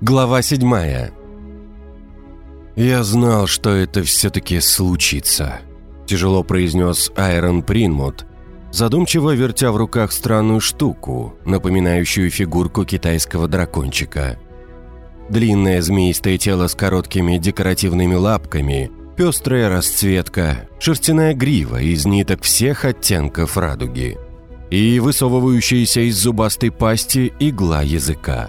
Глава седьмая. «Я знал, что это все-таки случится», – тяжело произнес Айрон Принмут, задумчиво вертя в руках странную штуку, напоминающую фигурку китайского дракончика. Длинное змеистое тело с короткими декоративными лапками, пестрая расцветка, шерстяная грива из ниток всех оттенков радуги и высовывающаяся из зубастой пасти игла языка.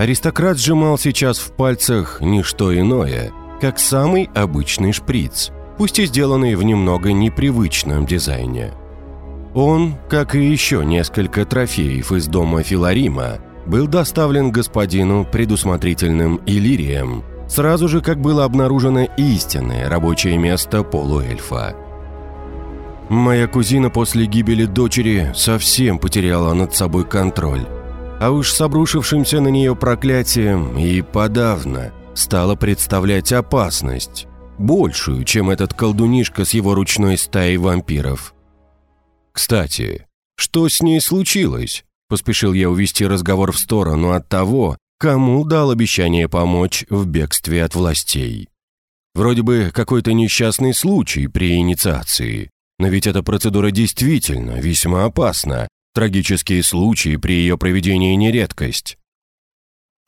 Аристократ сжимал сейчас в пальцах не что иное, как самый обычный шприц, пусть и сделанный в немного непривычном дизайне. Он, как и еще несколько трофеев из дома Филарима, был доставлен господину предусмотрительным Иллирием, сразу же как было обнаружено истинное рабочее место полуэльфа. Моя кузина после гибели дочери совсем потеряла над собой контроль, а уж с обрушившимся на нее проклятием и подавно стала представлять опасность, большую, чем этот колдунишка с его ручной стаей вампиров – «Кстати, что с ней случилось?» Поспешил я увести разговор в сторону от того, кому дал обещание помочь в бегстве от властей. Вроде бы какой-то несчастный случай при инициации, но ведь эта процедура действительно весьма опасна. Трагические случаи при ее проведении не редкость.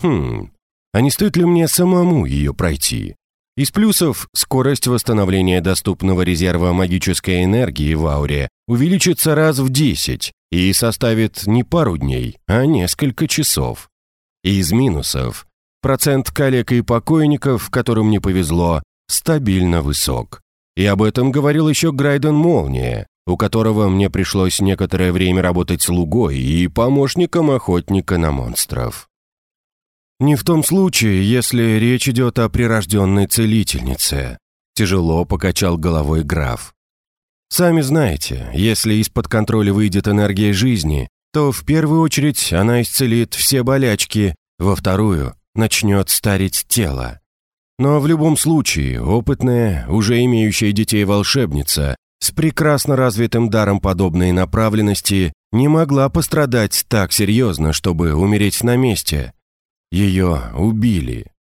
Хм, а не стоит ли мне самому ее пройти? Из плюсов скорость восстановления доступного резерва магической энергии в ауре увеличится раз в 10 и составит не пару дней, а несколько часов. Из минусов процент коллег и покойников, которым не повезло, стабильно высок. И об этом говорил еще Грайден Молния, у которого мне пришлось некоторое время работать слугой и помощником охотника на монстров. Не в том случае, если речь идет о прирожденной целительнице. Тяжело покачал головой граф. Сами знаете, если из-под контроля выйдет энергия жизни, то в первую очередь она исцелит все болячки, во вторую начнет старить тело. Но в любом случае, опытная, уже имеющая детей волшебница, с прекрасно развитым даром подобной направленности, не могла пострадать так серьезно, чтобы умереть на месте, ее убили.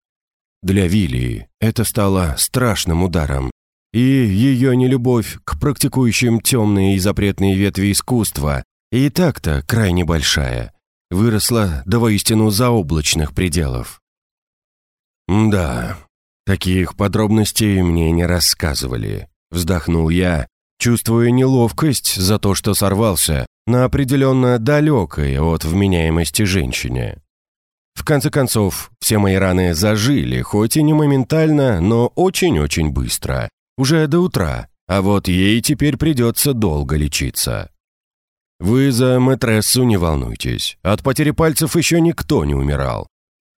Для Вилли это стало страшным ударом, и ее нелюбовь к практикующим темные и запретные ветви искусства, и так-то крайне большая, выросла до воистину заоблачных пределов. «Да, таких подробностей мне не рассказывали», — вздохнул я, чувствуя неловкость за то, что сорвался на определенно далекой от вменяемости женщине. В конце концов, все мои раны зажили, хоть и не моментально, но очень-очень быстро. Уже до утра, а вот ей теперь придется долго лечиться. Вы за матрессу не волнуйтесь. От потери пальцев еще никто не умирал.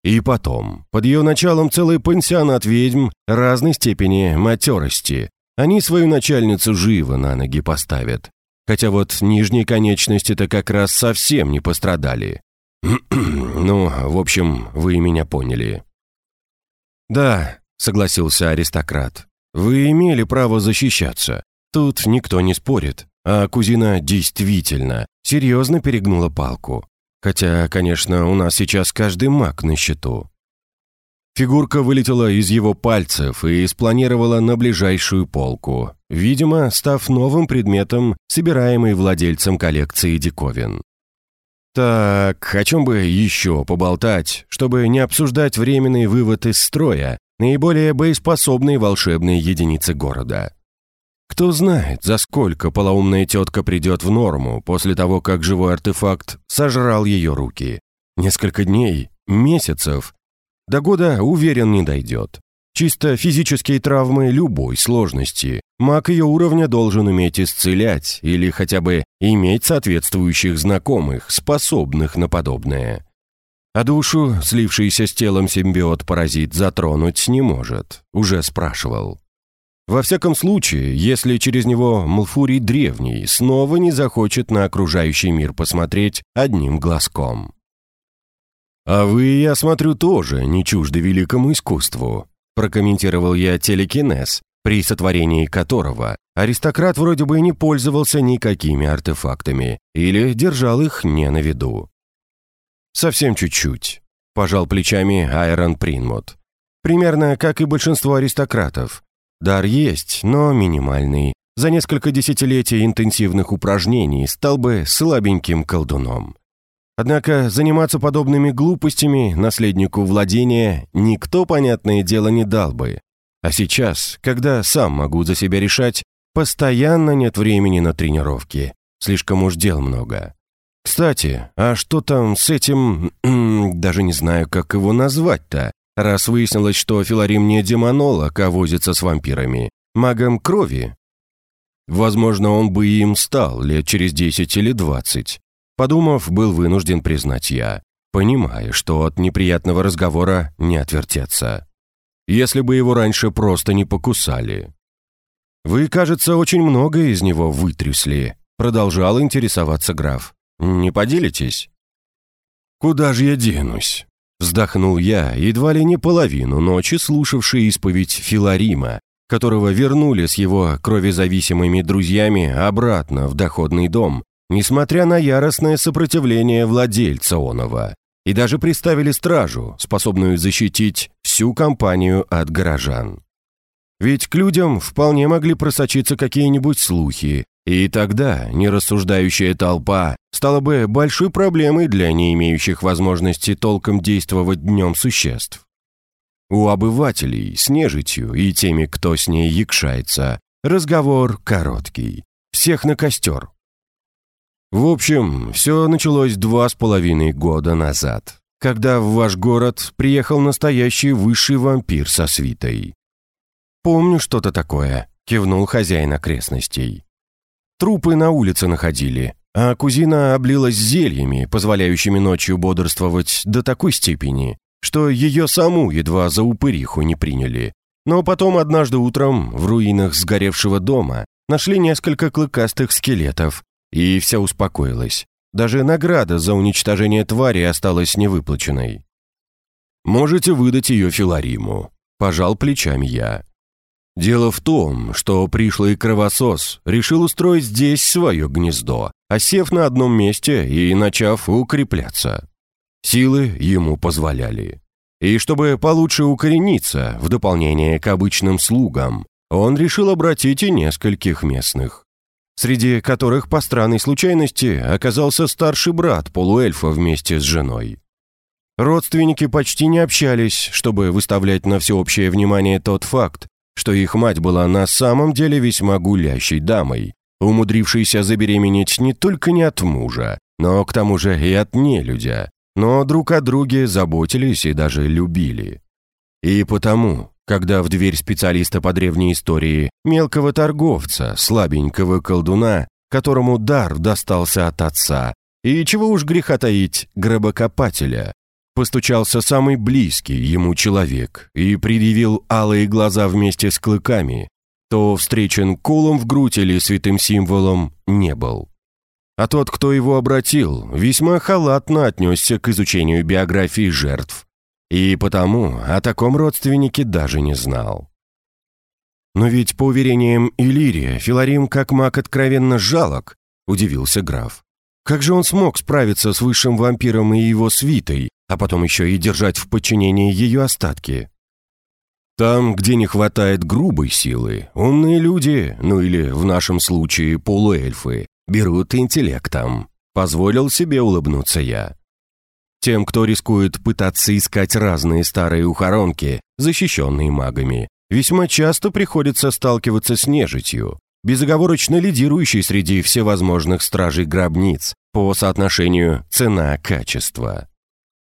И потом, под ее началом целый пансионат ведьм разной степени матерости. Они свою начальницу живо на ноги поставят. Хотя вот нижние конечности-то как раз совсем не пострадали. «Ну, в общем, вы меня поняли». «Да», — согласился аристократ, — «вы имели право защищаться. Тут никто не спорит. А кузина действительно серьезно перегнула палку. Хотя, конечно, у нас сейчас каждый маг на счету». Фигурка вылетела из его пальцев и спланировала на ближайшую полку, видимо, став новым предметом, собираемой владельцем коллекции диковин. Так, о чем бы еще поболтать, чтобы не обсуждать временный вывод из строя наиболее боеспособной волшебной единицы города? Кто знает, за сколько полоумная тетка придет в норму после того, как живой артефакт сожрал ее руки. Несколько дней, месяцев. До года, уверен, не дойдет. Чисто физические травмы любой сложности. Маг ее уровня должен уметь исцелять или хотя бы иметь соответствующих знакомых, способных на подобное. А душу, слившийся с телом симбиот-паразит, затронуть не может. Уже спрашивал. Во всяком случае, если через него Малфурий Древний снова не захочет на окружающий мир посмотреть одним глазком. «А вы, я смотрю, тоже не чужды великому искусству», прокомментировал я телекинез, при сотворении которого аристократ вроде бы не пользовался никакими артефактами или держал их не на виду. Совсем чуть-чуть. пожал плечами Айрон Принмут. «Примерно как и большинство аристократов. Дар есть, но минимальный. За несколько десятилетий интенсивных упражнений стал бы слабеньким колдуном. Однако заниматься подобными глупостями наследнику владения никто, понятное дело, не дал бы. А сейчас, когда сам могу за себя решать, постоянно нет времени на тренировки. Слишком уж дел много. Кстати, а что там с этим... даже не знаю, как его назвать-то, раз выяснилось, что Филарим не демонолог, а возится с вампирами. Магом крови? Возможно, он бы им стал лет через десять или двадцать. Подумав, был вынужден признать я, понимая, что от неприятного разговора не отвертеться. Если бы его раньше просто не покусали. «Вы, кажется, очень многое из него вытрясли», продолжал интересоваться граф. «Не поделитесь?» «Куда же я денусь?» Вздохнул я, едва ли не половину ночи слушавший исповедь Филарима, которого вернули с его кровезависимыми друзьями обратно в доходный дом, несмотря на яростное сопротивление владельца Онова, и даже приставили стражу, способную защитить всю компанию от горожан. Ведь к людям вполне могли просочиться какие-нибудь слухи, и тогда нерассуждающая толпа стала бы большой проблемой для не имеющих возможности толком действовать днем существ. У обывателей с нежитью и теми, кто с ней якшается, разговор короткий. Всех на костер. В общем, все началось два с половиной года назад, когда в ваш город приехал настоящий высший вампир со свитой. «Помню что-то такое», — кивнул хозяин окрестностей. Трупы на улице находили, а кузина облилась зельями, позволяющими ночью бодрствовать до такой степени, что ее саму едва за упыриху не приняли. Но потом однажды утром в руинах сгоревшего дома нашли несколько клыкастых скелетов, и все успокоилось. Даже награда за уничтожение твари осталась невыплаченной. «Можете выдать ее Филариму», – пожал плечами я. Дело в том, что пришлый кровосос решил устроить здесь свое гнездо, осев на одном месте и начав укрепляться. Силы ему позволяли. И чтобы получше укорениться, в дополнение к обычным слугам, он решил обратить и нескольких местных среди которых по странной случайности оказался старший брат полуэльфа вместе с женой. Родственники почти не общались, чтобы выставлять на всеобщее внимание тот факт, что их мать была на самом деле весьма гулящей дамой, умудрившейся забеременеть не только не от мужа, но к тому же и от нелюдя, но друг о друге заботились и даже любили. И потому когда в дверь специалиста по древней истории, мелкого торговца, слабенького колдуна, которому дар достался от отца, и чего уж греха таить, гробокопателя, постучался самый близкий ему человек и предъявил алые глаза вместе с клыками, то встречен кулом в грудь или святым символом не был. А тот, кто его обратил, весьма халатно отнесся к изучению биографии жертв, и потому о таком родственнике даже не знал. «Но ведь, по уверениям Иллирия, Филарим как маг откровенно жалок», — удивился граф. «Как же он смог справиться с высшим вампиром и его свитой, а потом еще и держать в подчинении ее остатки?» Там, где не хватает грубой силы, умные люди, ну или в нашем случае полуэльфы, берут интеллектом. Позволил себе улыбнуться я. Тем, кто рискует пытаться искать разные старые ухоронки, защищенные магами, весьма часто приходится сталкиваться с нежитью, безоговорочно лидирующей среди всевозможных стражей гробниц по соотношению цена-качество.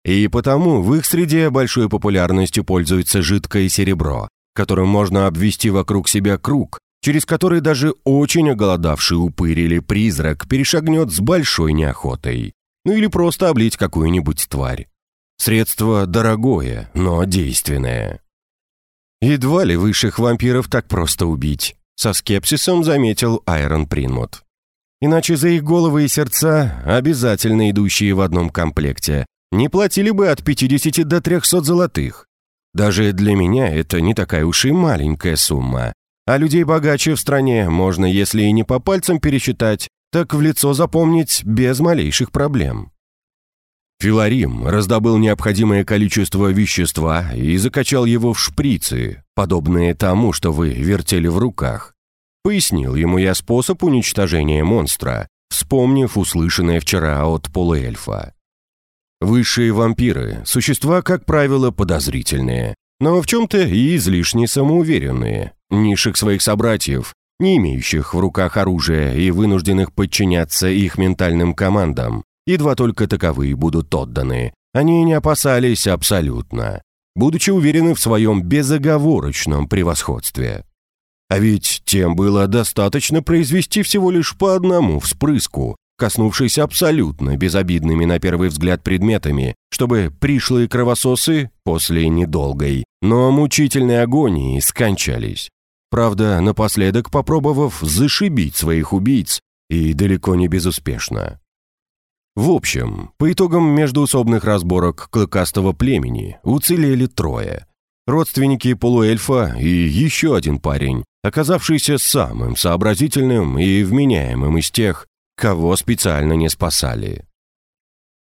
И потому в их среде большой популярностью пользуется жидкое серебро, которым можно обвести вокруг себя круг, через который даже очень оголодавший упырь или призрак перешагнет с большой неохотой ну или просто облить какую-нибудь тварь. Средство дорогое, но действенное. Едва ли высших вампиров так просто убить, со скепсисом заметил Айрон Принмут. Иначе за их головы и сердца, обязательно идущие в одном комплекте, не платили бы от 50 до 300 золотых. Даже для меня это не такая уж и маленькая сумма. А людей богаче в стране можно, если и не по пальцам пересчитать, так в лицо запомнить без малейших проблем. Филарим раздобыл необходимое количество вещества и закачал его в шприцы, подобные тому, что вы вертели в руках. Пояснил ему я способ уничтожения монстра, вспомнив услышанное вчера от полуэльфа. Высшие вампиры – существа, как правило, подозрительные, но в чем-то и излишне самоуверенные, низших своих собратьев, не имеющих в руках оружия и вынужденных подчиняться их ментальным командам, едва только таковые будут отданы, они не опасались абсолютно, будучи уверены в своем безоговорочном превосходстве. А ведь тем было достаточно произвести всего лишь по одному вспрыску, коснувшись абсолютно безобидными на первый взгляд предметами, чтобы пришлые кровососы после недолгой, но мучительной агонии скончались. Правда, напоследок попробовав зашибить своих убийц, и далеко не безуспешно. В общем, по итогам междуусобных разборок клыкастого племени уцелели трое. Родственники полуэльфа и еще один парень, оказавшийся самым сообразительным и вменяемым из тех, кого специально не спасали.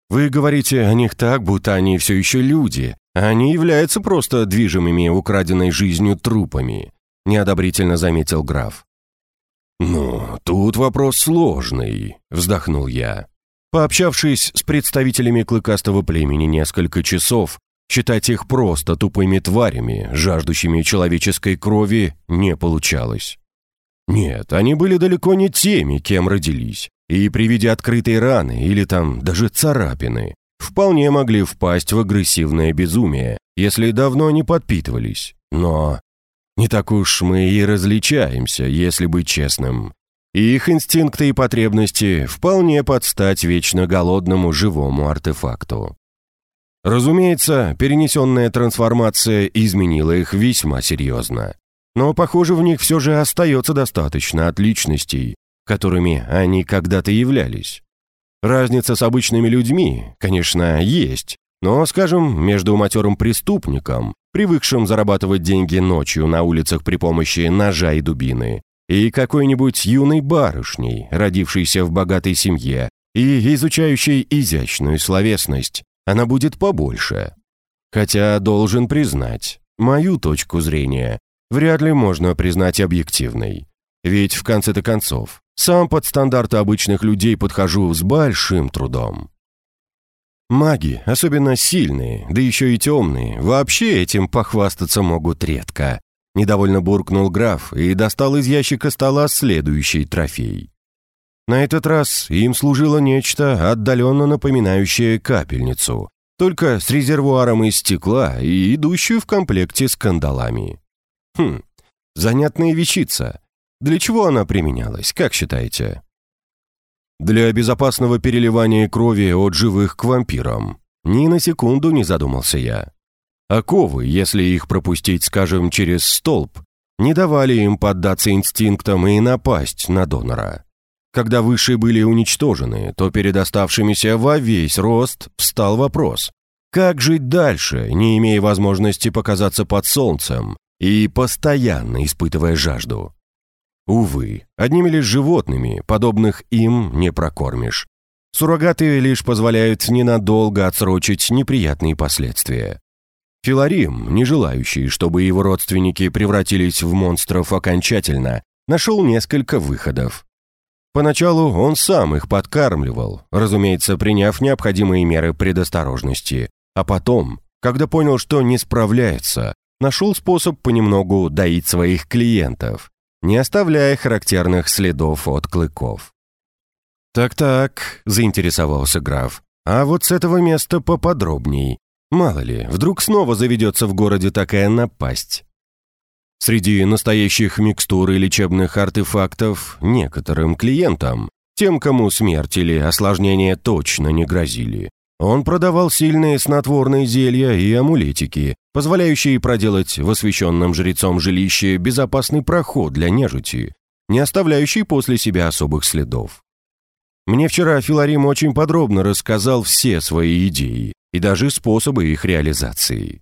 Вы говорите о них так, будто они все еще люди, а они являются просто движимыми украденной жизнью трупами, неодобрительно заметил граф. «Ну, тут вопрос сложный», — вздохнул я. Пообщавшись с представителями клыкастого племени несколько часов, считать их просто тупыми тварями, жаждущими человеческой крови, не получалось. Нет, они были далеко не теми, кем родились, и при виде открытой раны или там даже царапины вполне могли впасть в агрессивное безумие, если давно не подпитывались. Но не так уж мы и различаемся, если быть честным их инстинкты и потребности вполне под стать вечно голодному живому артефакту. Разумеется, перенесенная трансформация изменила их весьма серьезно. Но, похоже, в них все же остается достаточно от личностей, которыми они когда-то являлись. Разница с обычными людьми, конечно, есть, но, скажем, между матерым преступником, привыкшим зарабатывать деньги ночью на улицах при помощи ножа и дубины, и какой-нибудь юной барышней, родившейся в богатой семье и изучающей изящную словесность, она будет побольше. Хотя, должен признать, мою точку зрения вряд ли можно признать объективной. Ведь, в конце-то концов, сам под стандарты обычных людей подхожу с большим трудом. Маги, особенно сильные, да еще и темные, вообще этим похвастаться могут редко. Недовольно буркнул граф и достал из ящика стола следующий трофей. На этот раз им служило нечто отдаленно напоминающее капельницу, только с резервуаром из стекла и идущую в комплекте с кандалами. Хм, занятная вещица. Для чего она применялась, как считаете? Для безопасного переливания крови от живых к вампирам. Ни на секунду не задумался я. Оковы, если их пропустить, скажем, через столб, не давали им поддаться инстинктам и напасть на донора. Когда высшие были уничтожены, то перед оставшимися во весь рост встал вопрос, как жить дальше, не имея возможности показаться под солнцем и постоянно испытывая жажду? Увы, одними лишь животными, подобных им, не прокормишь. Суррогаты лишь позволяют ненадолго отсрочить неприятные последствия. Филарим, не желающий, чтобы его родственники превратились в монстров окончательно, нашел несколько выходов. Поначалу он сам их подкармливал, разумеется, приняв необходимые меры предосторожности, а потом, когда понял, что не справляется, нашел способ понемногу доить своих клиентов, не оставляя характерных следов от клыков. «Так-так», — заинтересовался граф, «а вот с этого места поподробней. Мало ли, вдруг снова заведется в городе такая напасть. Среди настоящих микстур и лечебных артефактов некоторым клиентам, тем, кому смерть или осложнения точно не грозили, он продавал сильные снотворные зелья и амулетики, позволяющие проделать в освященном жрецом жилище безопасный проход для нежити, не оставляющий после себя особых следов. Мне вчера Филарим очень подробно рассказал все свои идеи, и даже способы их реализации.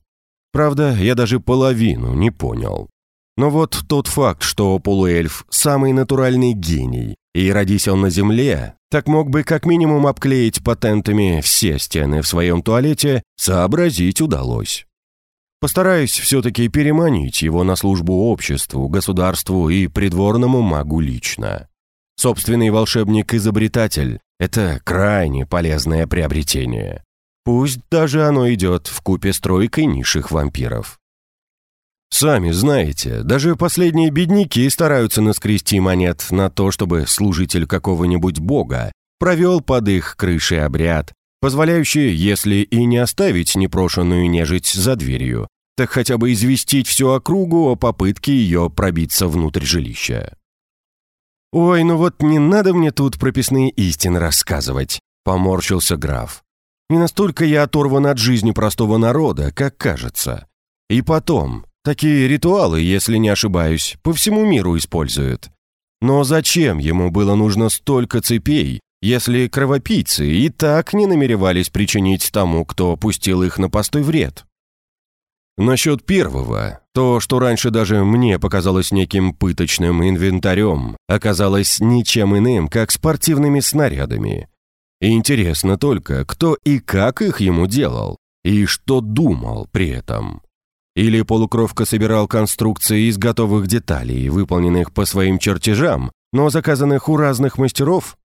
Правда, я даже половину не понял. Но вот тот факт, что полуэльф – самый натуральный гений, и родись он на земле, так мог бы как минимум обклеить патентами все стены в своем туалете, сообразить удалось. Постараюсь все-таки переманить его на службу обществу, государству и придворному магу лично. Собственный волшебник-изобретатель – это крайне полезное приобретение. Пусть даже оно идет в купе с тройкой низших вампиров. Сами знаете, даже последние бедняки стараются наскрести монет на то, чтобы служитель какого-нибудь бога провел под их крышей обряд, позволяющий, если и не оставить непрошенную нежить за дверью, так хотя бы известить всю округу о попытке ее пробиться внутрь жилища. «Ой, ну вот не надо мне тут прописные истины рассказывать», — поморщился граф. «Не настолько я оторван от жизни простого народа, как кажется. И потом, такие ритуалы, если не ошибаюсь, по всему миру используют. Но зачем ему было нужно столько цепей, если кровопийцы и так не намеревались причинить тому, кто пустил их на постой вред?» Насчет первого, то, что раньше даже мне показалось неким пыточным инвентарем, оказалось ничем иным, как спортивными снарядами. интересно только, кто и как их ему делал, и что думал при этом. Или полукровка собирал конструкции из готовых деталей, выполненных по своим чертежам, но заказанных у разных мастеров?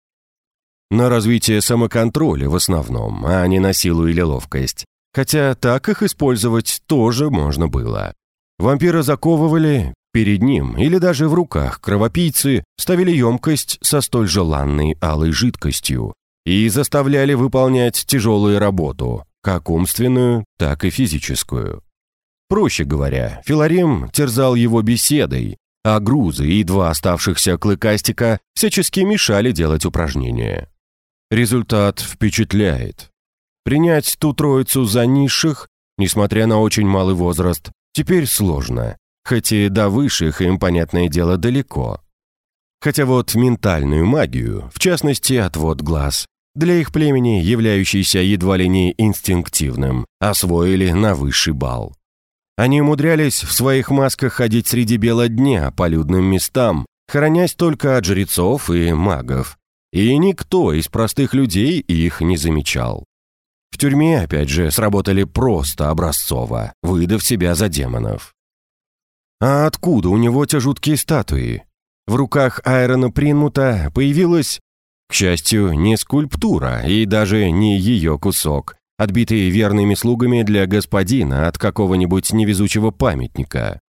На развитие самоконтроля в основном, а не на силу или ловкость. Хотя так их использовать тоже можно было. Вампира заковывали перед ним или даже в руках кровопийцы ставили емкость со столь желанной алой жидкостью и заставляли выполнять тяжелую работу, как умственную, так и физическую. Проще говоря, Филарим терзал его беседой, а грузы и два оставшихся клыкастика всячески мешали делать упражнения. Результат впечатляет. Принять ту троицу за низших, несмотря на очень малый возраст, теперь сложно, хоть и до высших им, понятное дело, далеко. Хотя вот ментальную магию, в частности отвод глаз, для их племени, являющийся едва ли не инстинктивным, освоили на высший бал. Они умудрялись в своих масках ходить среди бела дня по людным местам, хоронясь только от жрецов и магов. И никто из простых людей их не замечал. В тюрьме, опять же, сработали просто образцово, выдав себя за демонов. А откуда у него те жуткие статуи? В руках Айрона Принмута появилась, к счастью, не скульптура и даже не ее кусок, отбитый верными слугами для господина от какого-нибудь невезучего памятника.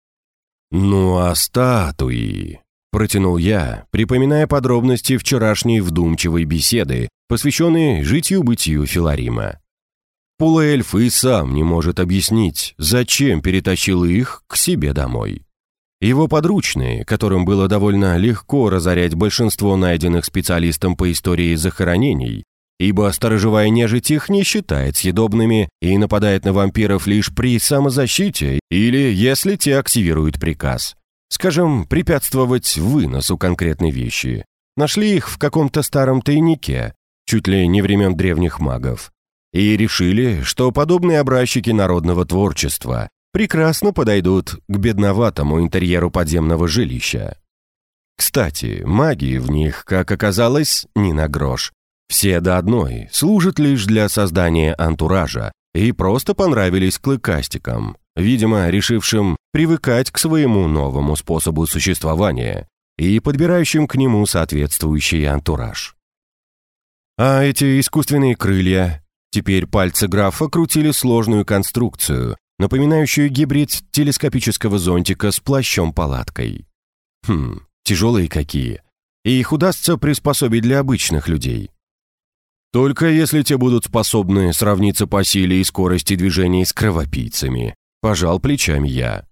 «Ну а статуи?» – протянул я, припоминая подробности вчерашней вдумчивой беседы, посвященной житью-бытию Филарима. Полуэльф и сам не может объяснить, зачем перетащил их к себе домой. Его подручные, которым было довольно легко разорять большинство найденных специалистом по истории захоронений, ибо сторожевая нежить их не считает съедобными и нападает на вампиров лишь при самозащите или если те активируют приказ. Скажем, препятствовать выносу конкретной вещи. Нашли их в каком-то старом тайнике, чуть ли не времен древних магов и решили, что подобные образчики народного творчества прекрасно подойдут к бедноватому интерьеру подземного жилища. Кстати, магии в них, как оказалось, не на грош. Все до одной служат лишь для создания антуража и просто понравились клыкастикам, видимо, решившим привыкать к своему новому способу существования и подбирающим к нему соответствующий антураж. А эти искусственные крылья Теперь пальцы графа крутили сложную конструкцию, напоминающую гибрид телескопического зонтика с плащом-палаткой. Хм, тяжелые какие. И их удастся приспособить для обычных людей. Только если те будут способны сравниться по силе и скорости движений с кровопийцами, пожал плечами я.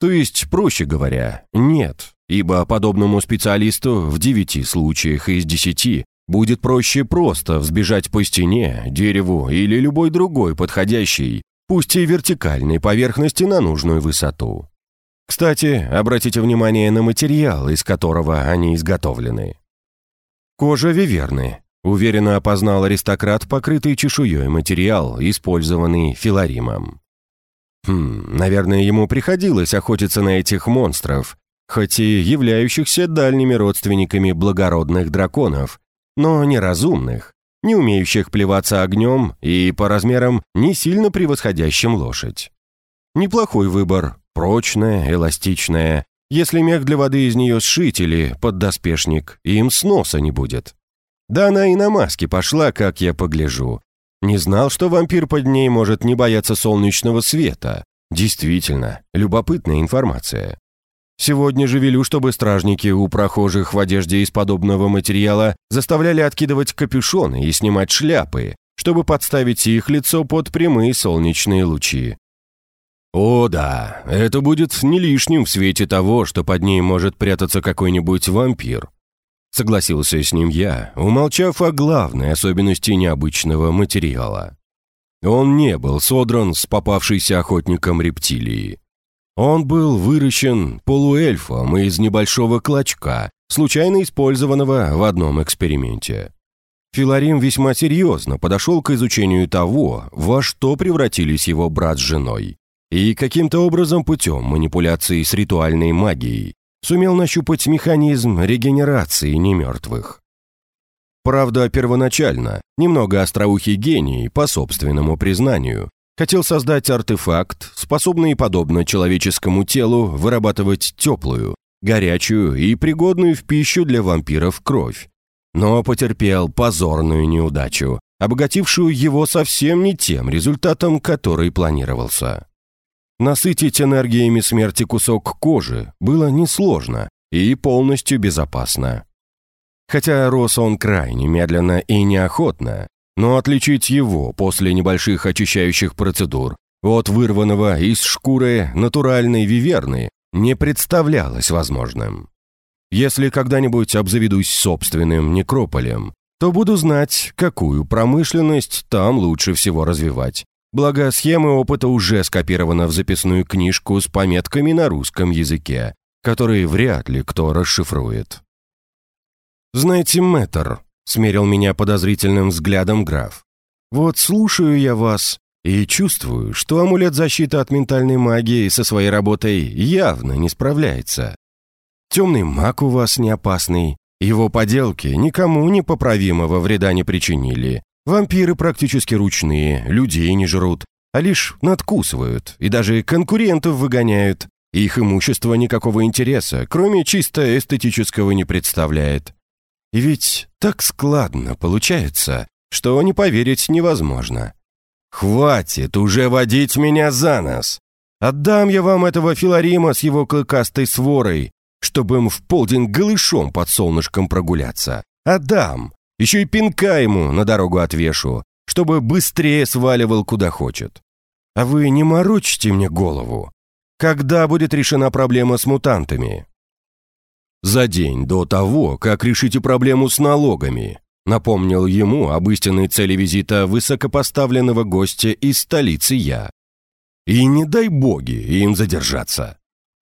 То есть, проще говоря, нет, ибо подобному специалисту в девяти случаях из десяти Будет проще просто взбежать по стене, дереву или любой другой подходящей, пусть и вертикальной поверхности на нужную высоту. Кстати, обратите внимание на материал, из которого они изготовлены. Кожа виверны. Уверенно опознал аристократ покрытый чешуей материал, использованный филаримом. Хм, наверное, ему приходилось охотиться на этих монстров, хоть и являющихся дальними родственниками благородных драконов, но неразумных, не умеющих плеваться огнем и по размерам не сильно превосходящим лошадь. Неплохой выбор, прочная, эластичная. Если мех для воды из нее сшить или поддоспешник, им сноса не будет. Да она и на маске пошла, как я погляжу. Не знал, что вампир под ней может не бояться солнечного света. Действительно, любопытная информация. Сегодня же велю, чтобы стражники у прохожих в одежде из подобного материала заставляли откидывать капюшоны и снимать шляпы, чтобы подставить их лицо под прямые солнечные лучи. О да, это будет не лишним в свете того, что под ней может прятаться какой-нибудь вампир. Согласился с ним я, умолчав о главной особенности необычного материала. Он не был содран с попавшейся охотником рептилии. Он был выращен полуэльфом из небольшого клочка, случайно использованного в одном эксперименте. Филарим весьма серьезно подошел к изучению того, во что превратились его брат с женой, и каким-то образом путем манипуляции с ритуальной магией сумел нащупать механизм регенерации немертвых. Правда, первоначально, немного остроухий гений, по собственному признанию, хотел создать артефакт, способный, подобно человеческому телу, вырабатывать теплую, горячую и пригодную в пищу для вампиров кровь. Но потерпел позорную неудачу, обогатившую его совсем не тем результатом, который планировался. Насытить энергиями смерти кусок кожи было несложно и полностью безопасно. Хотя рос он крайне медленно и неохотно, но отличить его после небольших очищающих процедур от вырванного из шкуры натуральной виверны не представлялось возможным. Если когда-нибудь обзаведусь собственным некрополем, то буду знать, какую промышленность там лучше всего развивать. Благо, схемы опыта уже скопированы в записную книжку с пометками на русском языке, которые вряд ли кто расшифрует. «Знаете, мэтр», — смерил меня подозрительным взглядом граф. «Вот слушаю я вас и чувствую, что амулет защиты от ментальной магии со своей работой явно не справляется. Темный маг у вас не опасный, его поделки никому непоправимого вреда не причинили. Вампиры практически ручные, людей не жрут, а лишь надкусывают и даже конкурентов выгоняют. Их имущество никакого интереса, кроме чисто эстетического, не представляет. И ведь так складно получается, что не поверить невозможно. «Хватит уже водить меня за нос! Отдам я вам этого Филарима с его клыкастой сворой, чтобы им в полдень голышом под солнышком прогуляться. Отдам! Еще и пинка ему на дорогу отвешу, чтобы быстрее сваливал куда хочет. А вы не морочите мне голову. Когда будет решена проблема с мутантами?» за день до того, как решите проблему с налогами», напомнил ему об истинной цели визита высокопоставленного гостя из столицы я. «И не дай боги им задержаться.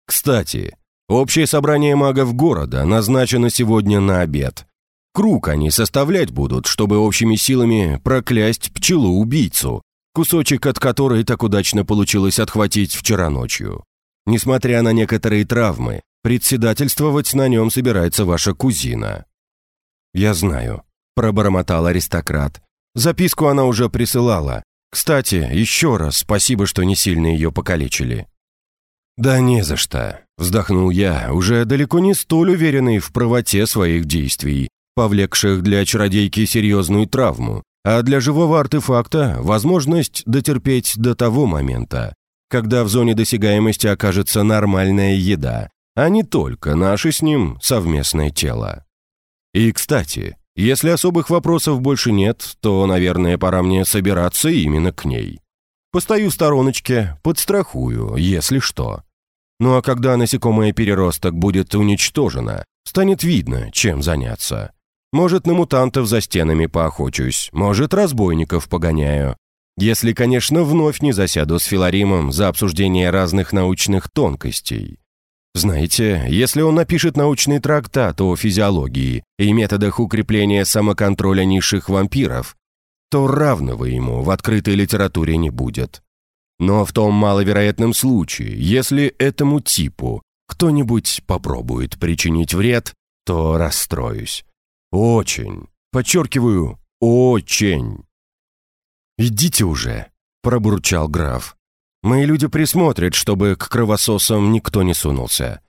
Кстати, общее собрание магов города назначено сегодня на обед. Круг они составлять будут, чтобы общими силами проклясть пчелу-убийцу, кусочек от которой так удачно получилось отхватить вчера ночью. Несмотря на некоторые травмы, Председательствовать на нем собирается ваша кузина». «Я знаю», — пробормотал аристократ. «Записку она уже присылала. Кстати, еще раз спасибо, что не сильно ее покалечили». «Да не за что», — вздохнул я, уже далеко не столь уверенный в правоте своих действий, повлекших для чародейки серьезную травму, а для живого артефакта возможность дотерпеть до того момента, когда в зоне досягаемости окажется нормальная еда, а не только наше с ним совместное тело. И, кстати, если особых вопросов больше нет, то, наверное, пора мне собираться именно к ней. Постою в стороночке, подстрахую, если что. Ну а когда насекомое переросток будет уничтожено, станет видно, чем заняться. Может, на мутантов за стенами поохочусь, может, разбойников погоняю. Если, конечно, вновь не засяду с Филаримом за обсуждение разных научных тонкостей. Знаете, если он напишет научный трактат о физиологии и методах укрепления самоконтроля низших вампиров, то равного ему в открытой литературе не будет. Но в том маловероятном случае, если этому типу кто-нибудь попробует причинить вред, то расстроюсь. Очень, подчеркиваю, очень. «Идите уже», — пробурчал граф. «Мои люди присмотрят, чтобы к кровососам никто не сунулся.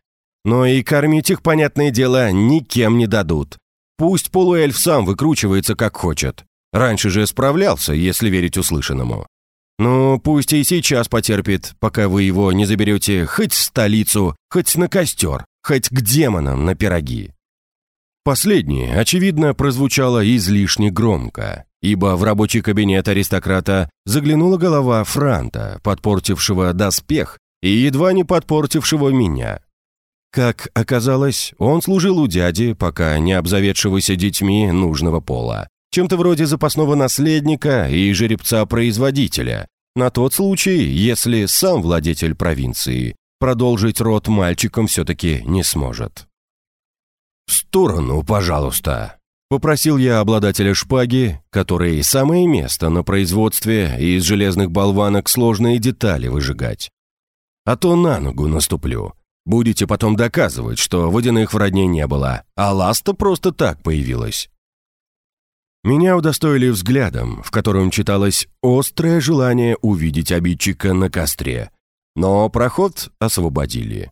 Но и кормить их, понятное дело, никем не дадут. Пусть полуэльф сам выкручивается как хочет. Раньше же справлялся, если верить услышанному. Ну, пусть и сейчас потерпит, пока вы его не заберете хоть в столицу, хоть на костер, хоть к демонам на пироги. Последнее, очевидно, прозвучало излишне громко, ибо в рабочий кабинет аристократа заглянула голова Франта, подпортившего доспех и едва не подпортившего меня. Как оказалось, он служил у дяди, пока не обзаведшегося детьми нужного пола, чем-то вроде запасного наследника и жеребца-производителя, на тот случай, если сам владетель провинции продолжить род мальчиком все-таки не сможет. «В сторону, пожалуйста», — попросил я обладателя шпаги, который самое место на производстве из железных болванок сложные детали выжигать. «А то на ногу наступлю. Будете потом доказывать, что водяных в родне не было, а ласта просто так появилась». Меня удостоили взглядом, в котором читалось острое желание увидеть обидчика на костре. Но проход освободили.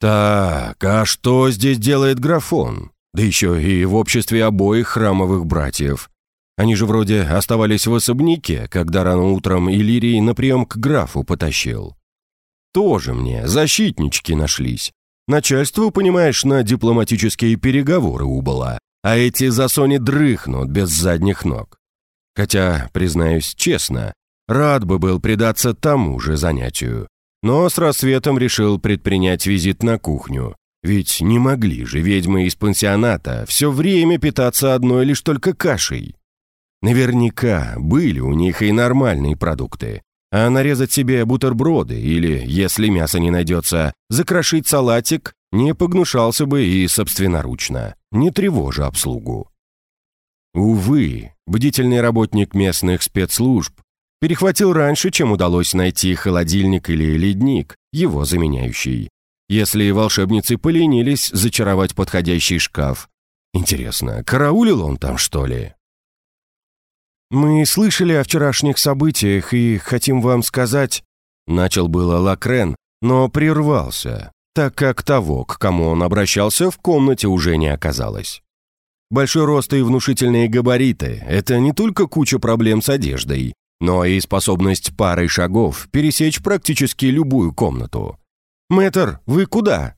«Так, а что здесь делает графон? Да еще и в обществе обоих храмовых братьев. Они же вроде оставались в особняке, когда рано утром Иллирий на прием к графу потащил. Тоже мне защитнички нашлись. Начальство, понимаешь, на дипломатические переговоры убыло, а эти засони дрыхнут без задних ног. Хотя, признаюсь честно, рад бы был предаться тому же занятию. Но с рассветом решил предпринять визит на кухню. Ведь не могли же ведьмы из пансионата все время питаться одной лишь только кашей. Наверняка были у них и нормальные продукты. А нарезать себе бутерброды или, если мяса не найдется, закрошить салатик не погнушался бы и собственноручно, не тревожа обслугу. Увы, бдительный работник местных спецслужб перехватил раньше, чем удалось найти холодильник или ледник, его заменяющий. Если волшебницы поленились зачаровать подходящий шкаф. Интересно, караулил он там, что ли? «Мы слышали о вчерашних событиях и хотим вам сказать...» Начал было Лакрен, но прервался, так как того, к кому он обращался, в комнате уже не оказалось. Большой рост и внушительные габариты – это не только куча проблем с одеждой, но и способность парой шагов пересечь практически любую комнату. «Мэтр, вы куда?»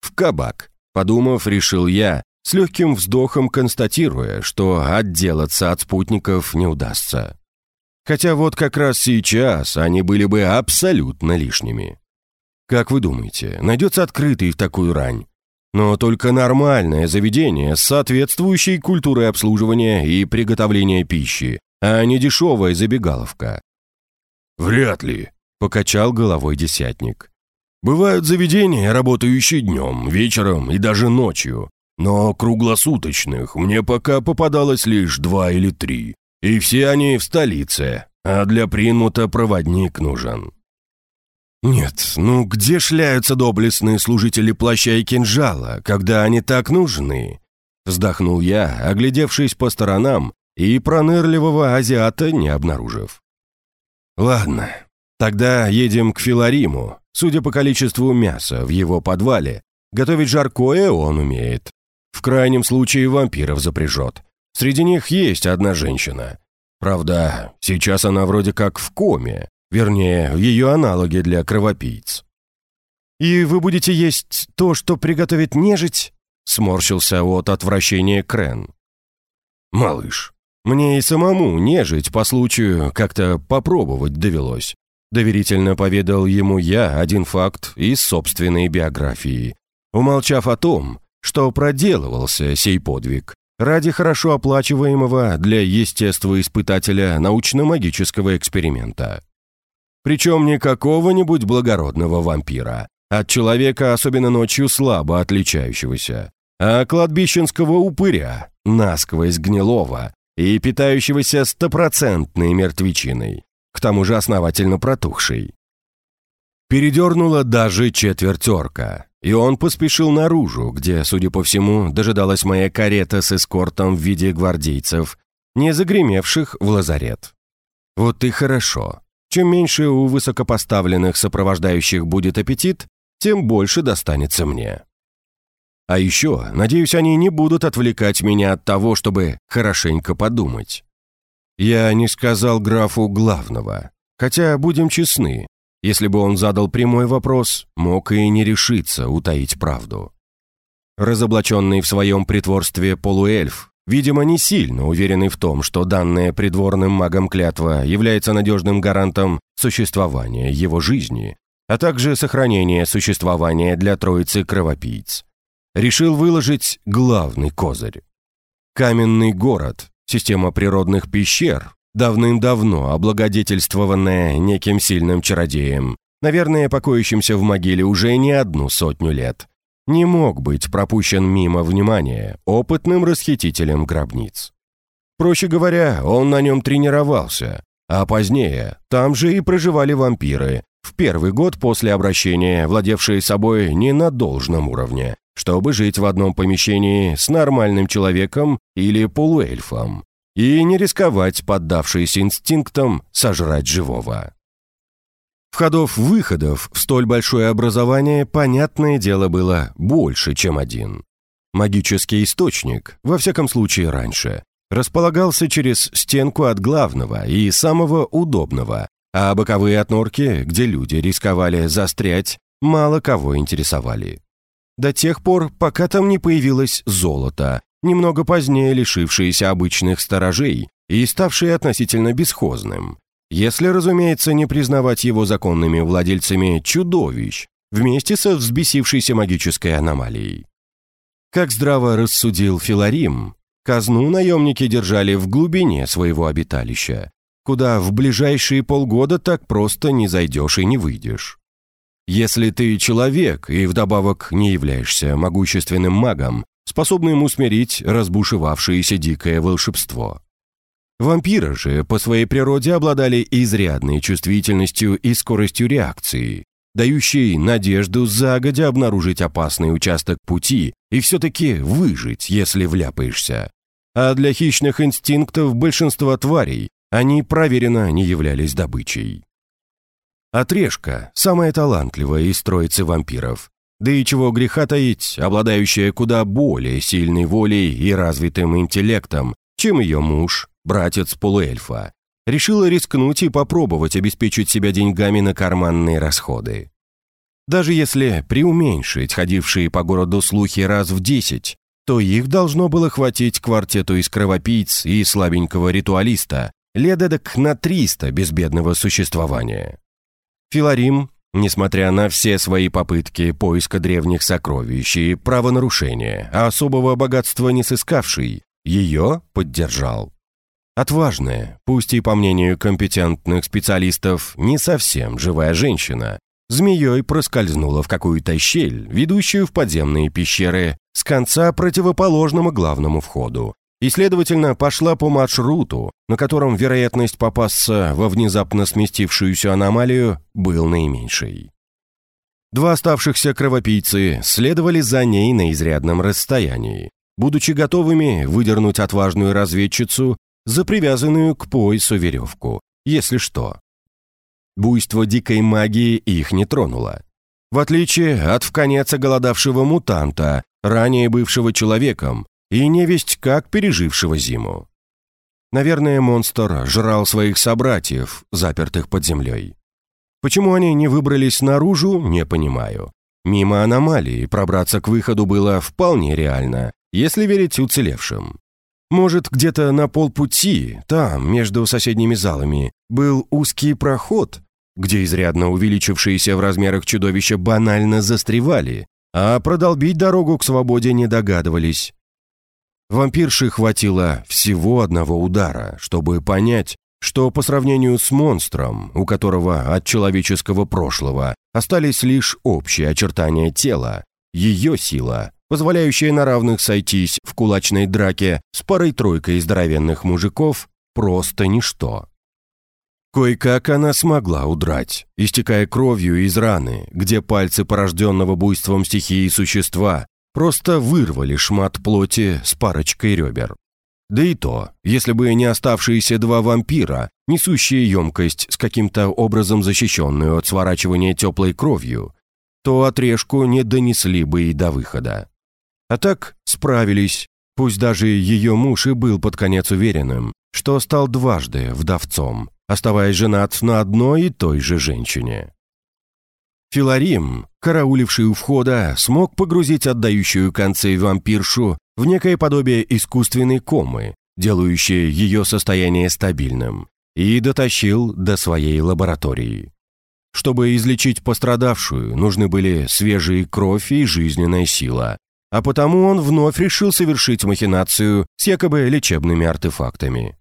«В кабак», – подумав, решил я, с легким вздохом констатируя, что отделаться от спутников не удастся. Хотя вот как раз сейчас они были бы абсолютно лишними. Как вы думаете, найдется открытый в такую рань? Но только нормальное заведение с соответствующей культурой обслуживания и приготовления пищи, а не дешевая забегаловка. «Вряд ли», — покачал головой десятник. «Бывают заведения, работающие днем, вечером и даже ночью, но круглосуточных мне пока попадалось лишь два или три, и все они в столице, а для Принмута проводник нужен». «Нет, ну где шляются доблестные служители плаща и кинжала, когда они так нужны?» Вздохнул я, оглядевшись по сторонам и пронырливого азиата не обнаружив. «Ладно, тогда едем к Филариму. Судя по количеству мяса в его подвале, готовить жаркое он умеет. В крайнем случае вампиров запряжет. Среди них есть одна женщина. Правда, сейчас она вроде как в коме, Вернее, ее аналоги для кровопийц. «И вы будете есть то, что приготовит нежить?» Сморщился от отвращения Крен. «Малыш, мне и самому нежить по случаю как-то попробовать довелось», доверительно поведал ему я один факт из собственной биографии, умолчав о том, что проделывался сей подвиг ради хорошо оплачиваемого для естествоиспытателя научно-магического эксперимента. Причем не какого-нибудь благородного вампира, от человека, особенно ночью, слабо отличающегося, а кладбищенского упыря, насквозь гнилого и питающегося стопроцентной мертвечиной, к тому же основательно протухший. Передернула даже четверть орка, и он поспешил наружу, где, судя по всему, дожидалась моя карета с эскортом в виде гвардейцев, не загремевших в лазарет. Вот и хорошо. Чем меньше у высокопоставленных сопровождающих будет аппетит, тем больше достанется мне. А еще, надеюсь, они не будут отвлекать меня от того, чтобы хорошенько подумать. Я не сказал графу главного. Хотя, будем честны, если бы он задал прямой вопрос, мог и не решиться утаить правду. Разоблаченный в своем притворстве полуэльф, видимо, не сильно уверенный в том, что данная придворным магом клятва является надежным гарантом существования его жизни, а также сохранения существования для троицы кровопийц. Решил выложить главный козырь. Каменный город, система природных пещер, давным-давно облагодетельствованная неким сильным чародеем, наверное, покоящимся в могиле уже не одну сотню лет, не мог быть пропущен мимо внимания опытным расхитителем гробниц. Проще говоря, он на нем тренировался, а позднее там же и проживали вампиры, в первый год после обращения, владевшие собой не на должном уровне, чтобы жить в одном помещении с нормальным человеком или полуэльфом, и не рисковать, поддавшись инстинктам, сожрать живого. Входов-выходов в столь большое образование, понятное дело, было больше, чем один. Магический источник, во всяком случае раньше, располагался через стенку от главного и самого удобного, а боковые отнорки, где люди рисковали застрять, мало кого интересовали. До тех пор, пока там не появилось золото, немного позднее лишившееся обычных сторожей и ставшее относительно бесхозным, если, разумеется, не признавать его законными владельцами чудовищ, вместе со взбесившейся магической аномалией. Как здраво рассудил Филарим, казну наемники держали в глубине своего обиталища, куда в ближайшие полгода так просто не зайдешь и не выйдешь. Если ты человек и вдобавок не являешься могущественным магом, способным усмирить разбушевавшееся дикое волшебство. Вампиры же по своей природе обладали изрядной чувствительностью и скоростью реакции, дающей надежду загодя обнаружить опасный участок пути и все-таки выжить, если вляпаешься. А для хищных инстинктов большинства тварей они проверенно не являлись добычей. Отрежка – самая талантливая из троицы вампиров, да и чего греха таить, обладающая куда более сильной волей и развитым интеллектом, чем ее муж, братец полуэльфа, решила рискнуть и попробовать обеспечить себя деньгами на карманные расходы. Даже если преуменьшить ходившие по городу слухи раз в десять, то их должно было хватить квартету из кровопийц и слабенького ритуалиста, ледедок на триста безбедного существования. Филарим Несмотря на все свои попытки поиска древних сокровищ и правонарушения, особого богатства не сыскавший, ее поддержал. Отважная, пусть и по мнению компетентных специалистов, не совсем живая женщина, змеей проскользнула в какую-то щель, ведущую в подземные пещеры с конца противоположному главному входу, и, следовательно, пошла по маршруту, на котором вероятность попасться во внезапно сместившуюся аномалию был наименьшей. Два оставшихся кровопийцы следовали за ней на изрядном расстоянии, будучи готовыми выдернуть отважную разведчицу за привязанную к поясу веревку, если что. Буйство дикой магии их не тронуло. В отличие от вконец голодавшего мутанта, ранее бывшего человеком, и невесть как пережившего зиму. Наверное, монстр жрал своих собратьев, запертых под землей. Почему они не выбрались наружу, не понимаю. Мимо аномалии пробраться к выходу было вполне реально, если верить уцелевшим. Может, где-то на полпути, там, между соседними залами, был узкий проход, где изрядно увеличившиеся в размерах чудовища банально застревали, а продолбить дорогу к свободе не догадывались. Вампирши хватило всего одного удара, чтобы понять, что по сравнению с монстром, у которого от человеческого прошлого остались лишь общие очертания тела, ее сила, позволяющая на равных сойтись в кулачной драке с парой-тройкой здоровенных мужиков, просто ничто. Кое-как она смогла удрать, истекая кровью из раны, где пальцы порожденного буйством стихии существа просто вырвали шмат плоти с парочкой ребер. Да и то, если бы не оставшиеся два вампира, несущие емкость с каким-то образом защищенную от сворачивания теплой кровью, то отрежку не донесли бы и до выхода. А так справились, пусть даже ее муж и был под конец уверенным, что стал дважды вдовцом, оставаясь женат на одной и той же женщине. Филарим, карауливший у входа, смог погрузить отдающую концы вампиршу в некое подобие искусственной комы, делающее ее состояние стабильным, и дотащил до своей лаборатории. Чтобы излечить пострадавшую, нужны были свежие кровь и жизненная сила, а потому он вновь решил совершить махинацию с якобы лечебными артефактами.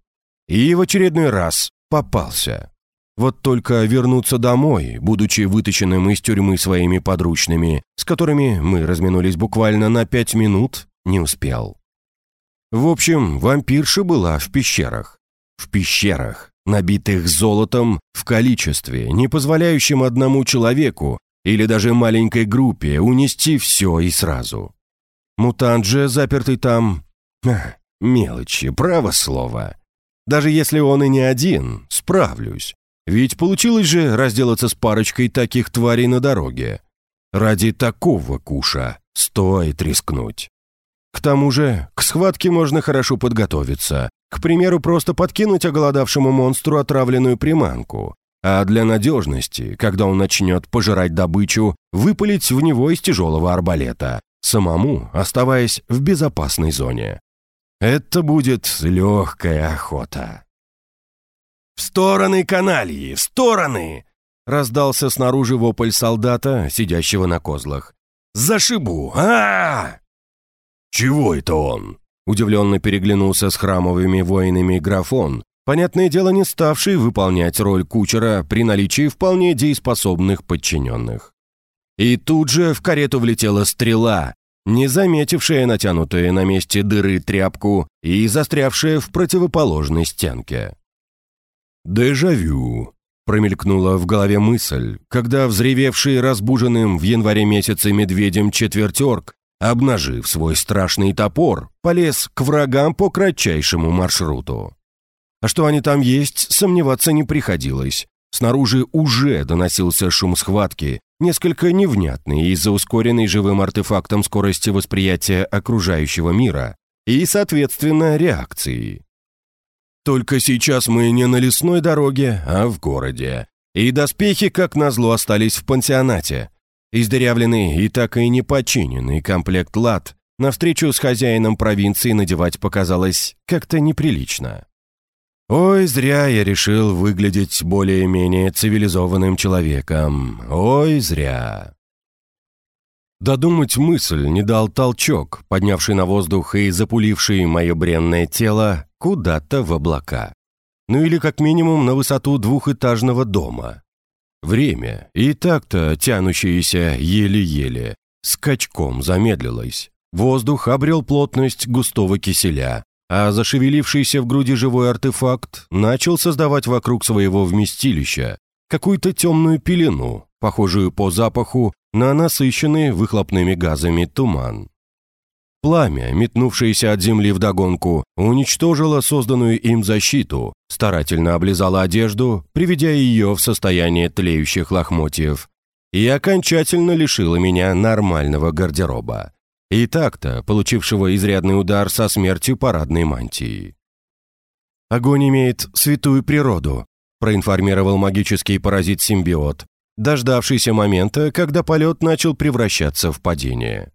И в очередной раз попался. Вот только вернуться домой, будучи вытащенным из тюрьмы своими подручными, с которыми мы разминулись буквально на пять минут, не успел. В общем, вампирша была в пещерах. В пещерах, набитых золотом в количестве, не позволяющем одному человеку или даже маленькой группе унести все и сразу. Мутант же, запертый там... Мелочи, право слово. Даже если он и не один, справлюсь. Ведь получилось же разделаться с парочкой таких тварей на дороге. Ради такого куша стоит рискнуть. К тому же, к схватке можно хорошо подготовиться. К примеру, просто подкинуть оголодавшему монстру отравленную приманку. А для надежности, когда он начнет пожирать добычу, выпалить в него из тяжелого арбалета, самому оставаясь в безопасной зоне. Это будет легкая охота. «В стороны канальи! В стороны!» Раздался снаружи вопль солдата, сидящего на козлах. «Зашибу! а, -а, -а «Чего это он?» Удивленно переглянулся с храмовыми воинами графон, понятное дело не ставший выполнять роль кучера при наличии вполне дееспособных подчиненных. И тут же в карету влетела стрела, не заметившая натянутую на месте дыры тряпку и застрявшая в противоположной стенке. «Дежавю», — промелькнула в голове мысль, когда взревевший разбуженным в январе месяце медведем четвертерк, обнажив свой страшный топор, полез к врагам по кратчайшему маршруту. А что они там есть, сомневаться не приходилось. Снаружи уже доносился шум схватки, несколько невнятный из-за ускоренной живым артефактом скорости восприятия окружающего мира и, соответственно, реакции. Только сейчас мы не на лесной дороге, а в городе. И доспехи, как назло, остались в пансионате. Издырявленный и так и не починенный комплект лад навстречу с хозяином провинции надевать показалось как-то неприлично. Ой, зря я решил выглядеть более-менее цивилизованным человеком. Ой, зря. Додумать мысль не дал толчок, поднявший на воздух и запуливший мое бренное тело куда-то в облака. Ну или как минимум на высоту двухэтажного дома. Время, и так-то тянущееся еле-еле, скачком замедлилось. Воздух обрел плотность густого киселя, а зашевелившийся в груди живой артефакт начал создавать вокруг своего вместилища какую-то темную пелену, похожую по запаху на насыщенный выхлопными газами туман. Пламя, метнувшееся от земли вдогонку, уничтожило созданную им защиту, старательно облизало одежду, приведя ее в состояние тлеющих лохмотьев, и окончательно лишило меня нормального гардероба и так-то получившего изрядный удар со смертью парадной мантии. «Огонь имеет святую природу», проинформировал магический паразит-симбиот, дождавшийся момента, когда полет начал превращаться в падение.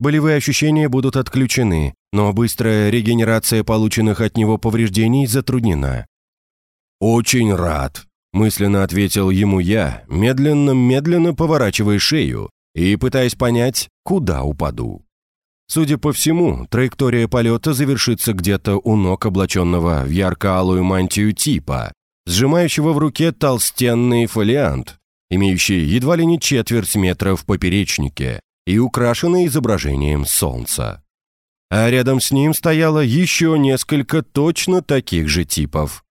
Болевые ощущения будут отключены, но быстрая регенерация полученных от него повреждений затруднена. «Очень рад», — мысленно ответил ему я, медленно-медленно поворачивая шею и пытаясь понять, куда упаду. Судя по всему, траектория полета завершится где-то у ног облаченного в ярко-алую мантию типа, сжимающего в руке толстенный фолиант, имеющий едва ли не четверть метра в поперечнике и украшенный изображением солнца. А рядом с ним стояло еще несколько точно таких же типов.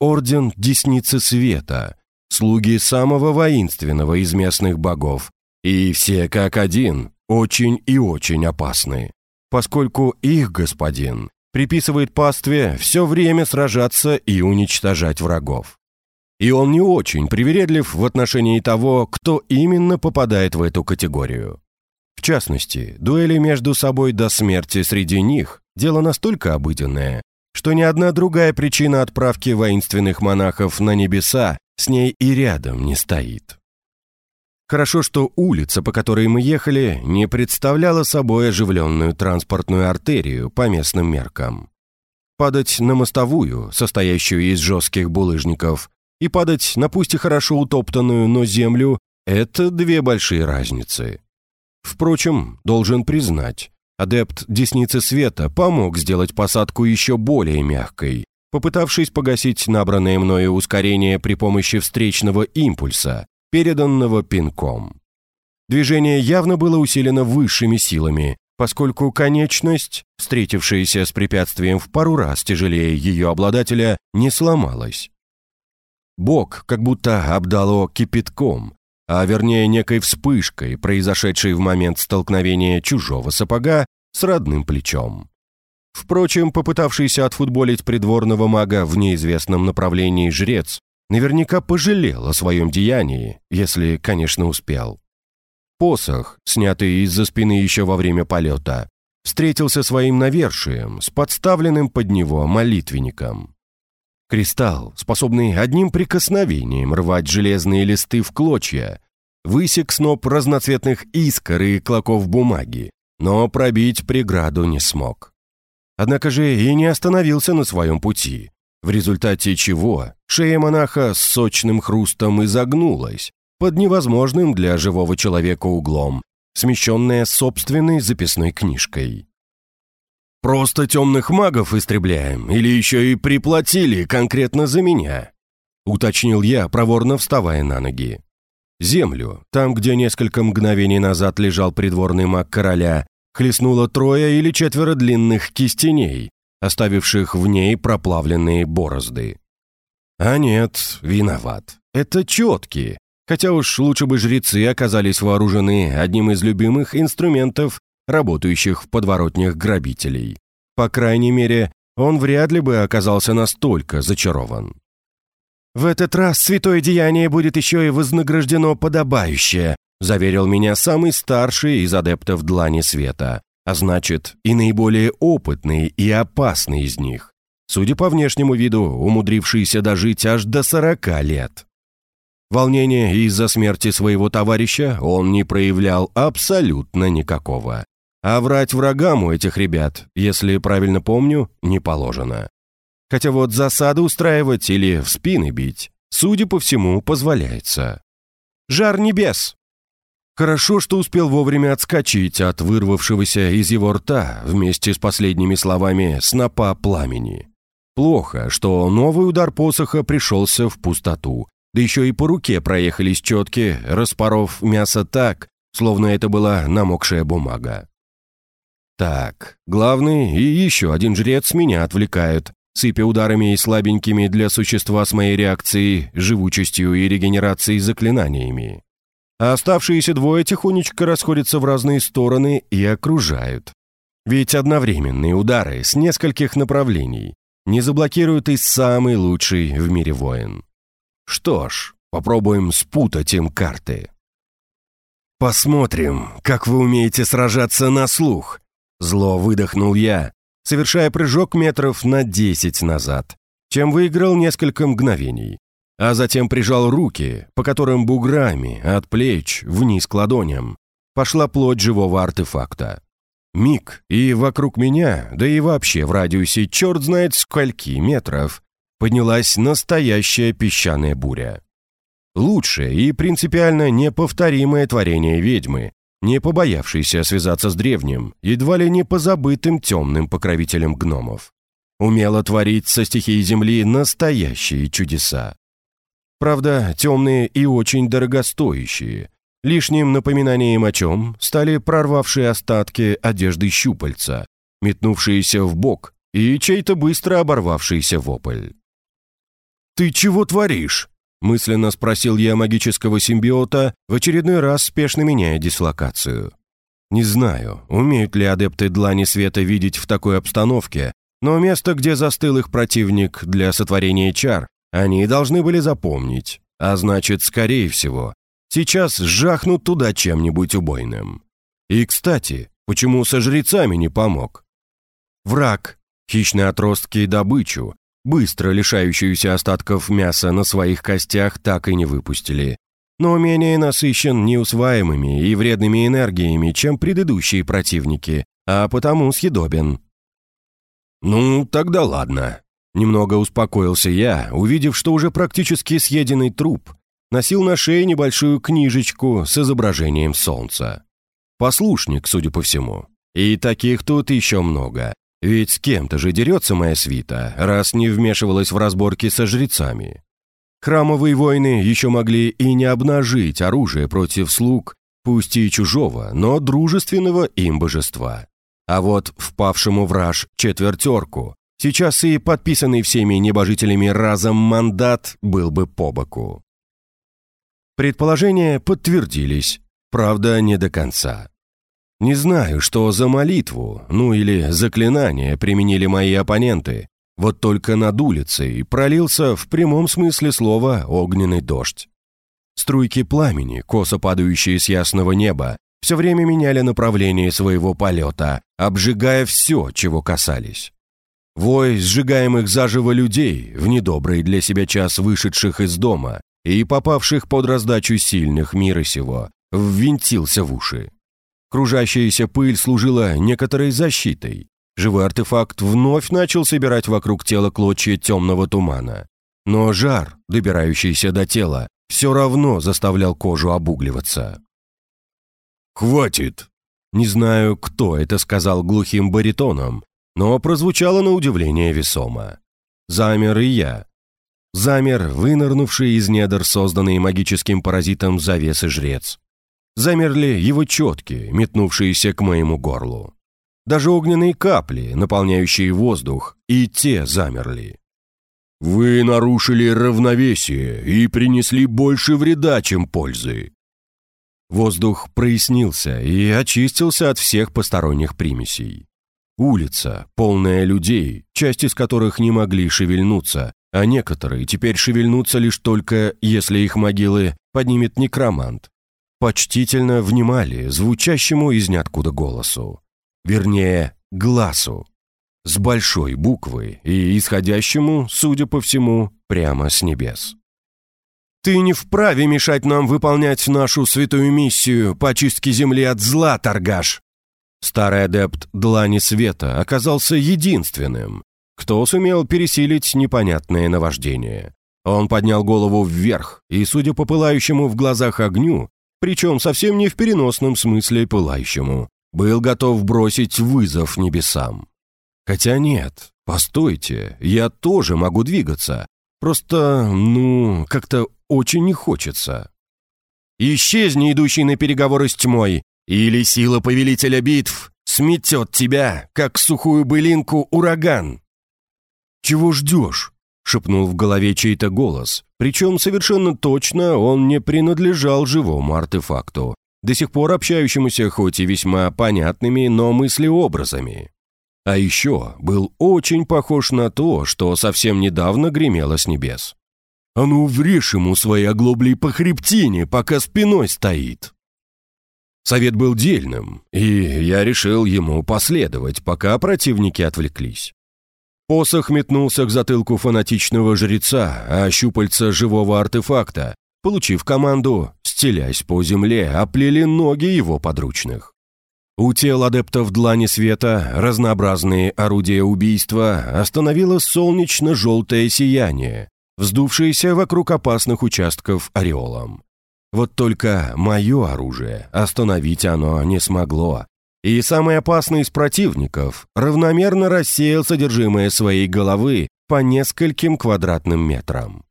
Орден Десницы Света, слуги самого воинственного из местных богов, и все как один очень и очень опасны, поскольку их господин приписывает пастве все время сражаться и уничтожать врагов. И он не очень привередлив в отношении того, кто именно попадает в эту категорию. В частности, дуэли между собой до смерти среди них – дело настолько обыденное, что ни одна другая причина отправки воинственных монахов на небеса с ней и рядом не стоит. Хорошо, что улица, по которой мы ехали, не представляла собой оживленную транспортную артерию по местным меркам. Падать на мостовую, состоящую из жестких булыжников, и падать на пусть и хорошо утоптанную, но землю – это две большие разницы. Впрочем, должен признать, адепт Десницы Света помог сделать посадку еще более мягкой, попытавшись погасить набранное мною ускорение при помощи встречного импульса, переданного пинком. Движение явно было усилено высшими силами, поскольку конечность, встретившаяся с препятствием в пару раз тяжелее ее обладателя, не сломалась. Бок как будто обдало кипятком, а вернее некой вспышкой, произошедшей в момент столкновения чужого сапога с родным плечом. Впрочем, попытавшийся отфутболить придворного мага в неизвестном направлении жрец наверняка пожалел о своем деянии, если, конечно, успел. Посох, снятый из-за спины еще во время полета, встретился своим навершием с подставленным под него молитвенником. Кристалл, способный одним прикосновением рвать железные листы в клочья, высек сноп разноцветных искр и клоков бумаги, но пробить преграду не смог. Однако же и не остановился на своем пути, в результате чего шея монаха с сочным хрустом изогнулась под невозможным для живого человека углом, смещенная собственной записной книжкой. «Просто темных магов истребляем или еще и приплатили конкретно за меня?» уточнил я, проворно вставая на ноги. Землю, там, где несколько мгновений назад лежал придворный маг короля, хлестнуло трое или четверо длинных кистеней, оставивших в ней проплавленные борозды. А нет, виноват. Это четкие, хотя уж лучше бы жрецы оказались вооружены одним из любимых инструментов, работающих в подворотнях грабителей. По крайней мере, он вряд ли бы оказался настолько зачарован. «В этот раз святое деяние будет еще и вознаграждено подобающе», заверил меня самый старший из адептов Длани Света, а значит, и наиболее опытный и опасный из них, судя по внешнему виду, умудрившийся дожить аж до сорока лет. Волнения из-за смерти своего товарища он не проявлял абсолютно никакого. А врать врагам у этих ребят, если правильно помню, не положено. Хотя вот засады устраивать или в спины бить, судя по всему, позволяется. «Жар небес!» Хорошо, что успел вовремя отскочить от вырвавшегося из его рта вместе с последними словами снопа пламени. Плохо, что новый удар посоха пришелся в пустоту, да еще и по руке проехались четки, распоров мясо так, словно это была намокшая бумага. Так, главный и еще один жрец меня отвлекают, сыпя ударами и слабенькими для существа с моей реакцией, живучестью и регенерацией заклинаниями а оставшиеся двое тихонечко расходятся в разные стороны и окружают. Ведь одновременные удары с нескольких направлений не заблокируют и самый лучший в мире воин. Что ж, попробуем спутать им карты. «Посмотрим, как вы умеете сражаться на слух», — зло выдохнул я, совершая прыжок метров на десять назад, чем выиграл несколько мгновений а затем прижал руки, по которым буграми от плеч вниз к ладоням пошла плоть живого артефакта. Миг, и вокруг меня, да и вообще в радиусе черт знает скольки метров, поднялась настоящая песчаная буря. Лучшее и принципиально неповторимое творение ведьмы, не побоявшейся связаться с древним, едва ли не позабытым темным покровителем гномов. Умело творить со стихией земли настоящие чудеса. Правда, темные и очень дорогостоящие. Лишним напоминанием о чем стали прорвавшие остатки одежды щупальца, метнувшиеся в бок и чей-то быстро оборвавшийся вопль. «Ты чего творишь?» Мысленно спросил я магического симбиота, в очередной раз спешно меняя дислокацию. Не знаю, умеют ли адепты Длани Света видеть в такой обстановке, но место, где застыл их противник для сотворения чар, они должны были запомнить, а значит, скорее всего, сейчас жахнут туда чем-нибудь убойным. И, кстати, почему со жрецами не помог? Враг, хищные отростки и добычу, быстро лишающуюся остатков мяса на своих костях, так и не выпустили. Но менее насыщен неусваиваемыми и вредными энергиями, чем предыдущие противники, а потому съедобен. «Ну, тогда ладно». Немного успокоился я, увидев, что уже практически съеденный труп носил на шее небольшую книжечку с изображением солнца. Послушник, судя по всему. И таких тут еще много. Ведь с кем-то же дерется моя свита, раз не вмешивалась в разборки со жрецами. Храмовые войны еще могли и не обнажить оружие против слуг, пусть и чужого, но дружественного им божества. А вот впавшему враж четвертерку, сейчас и подписанный всеми небожителями разом мандат был бы по боку. Предположения подтвердились, правда, не до конца. Не знаю, что за молитву, ну или заклинание применили мои оппоненты. Вот только над улицей пролился в прямом смысле слова огненный дождь. Струйки пламени, косо падающие с ясного неба, все время меняли направление своего полета, обжигая все, чего касались. Вой сжигаемых заживо людей в недобрый для себя час вышедших из дома и попавших под раздачу сильных мира сего, ввинтился в уши. Кружащаяся пыль служила некоторой защитой. Живой артефакт вновь начал собирать вокруг тела клочья темного тумана. Но жар, добирающийся до тела, все равно заставлял кожу обугливаться. «Хватит!» Не знаю, кто это сказал глухим баритоном, но прозвучало на удивление весомо. Замер и я. Замер, вынырнувший из недр, созданный магическим паразитом завесы жрец замерли его четки, метнувшиеся к моему горлу. Даже огненные капли, наполняющие воздух, и те замерли. «Вы нарушили равновесие и принесли больше вреда, чем пользы». Воздух прояснился и очистился от всех посторонних примесей. Улица, полная людей, часть из которых не могли шевельнуться, а некоторые теперь шевельнутся лишь только, если их могилы поднимет некромант, почтительно внимали звучащему из ниоткуда голосу. Вернее, глазу. С большой буквы и исходящему, судя по всему, прямо с небес. «Ты не вправе мешать нам выполнять нашу святую миссию по чистке земли от зла, торгаш!» Старый адепт Длани Света оказался единственным, кто сумел пересилить непонятное наваждение. Он поднял голову вверх и, судя по пылающему в глазах огню, причем совсем не в переносном смысле пылающему, был готов бросить вызов небесам. Хотя нет, постойте, я тоже могу двигаться. Просто, ну, как-то очень не хочется. Исчезни, идущий на переговоры с тьмой, или сила повелителя битв сметет тебя, как сухую былинку ураган. Чего ждешь? — шепнул в голове чей-то голос. Причем совершенно точно он не принадлежал живому артефакту, до сих пор общающемуся хоть и весьма понятными, но мыслеобразами. А еще был очень похож на то, что совсем недавно гремело с небес. «А ну врежь ему свои оглобли по хребтине, пока спиной стоит!» Совет был дельным, и я решил ему последовать, пока противники отвлеклись. Посох метнулся к затылку фанатичного жреца, а щупальца живого артефакта, получив команду, стелясь по земле, оплели ноги его подручных. У тел адептов Длани Света разнообразные орудия убийства остановило солнечно-желтое сияние, вздувшееся вокруг опасных участков ореолом. Вот только мое оружие остановить оно не смогло, и самый опасный из противников равномерно рассеял содержимое своей головы по нескольким квадратным метрам.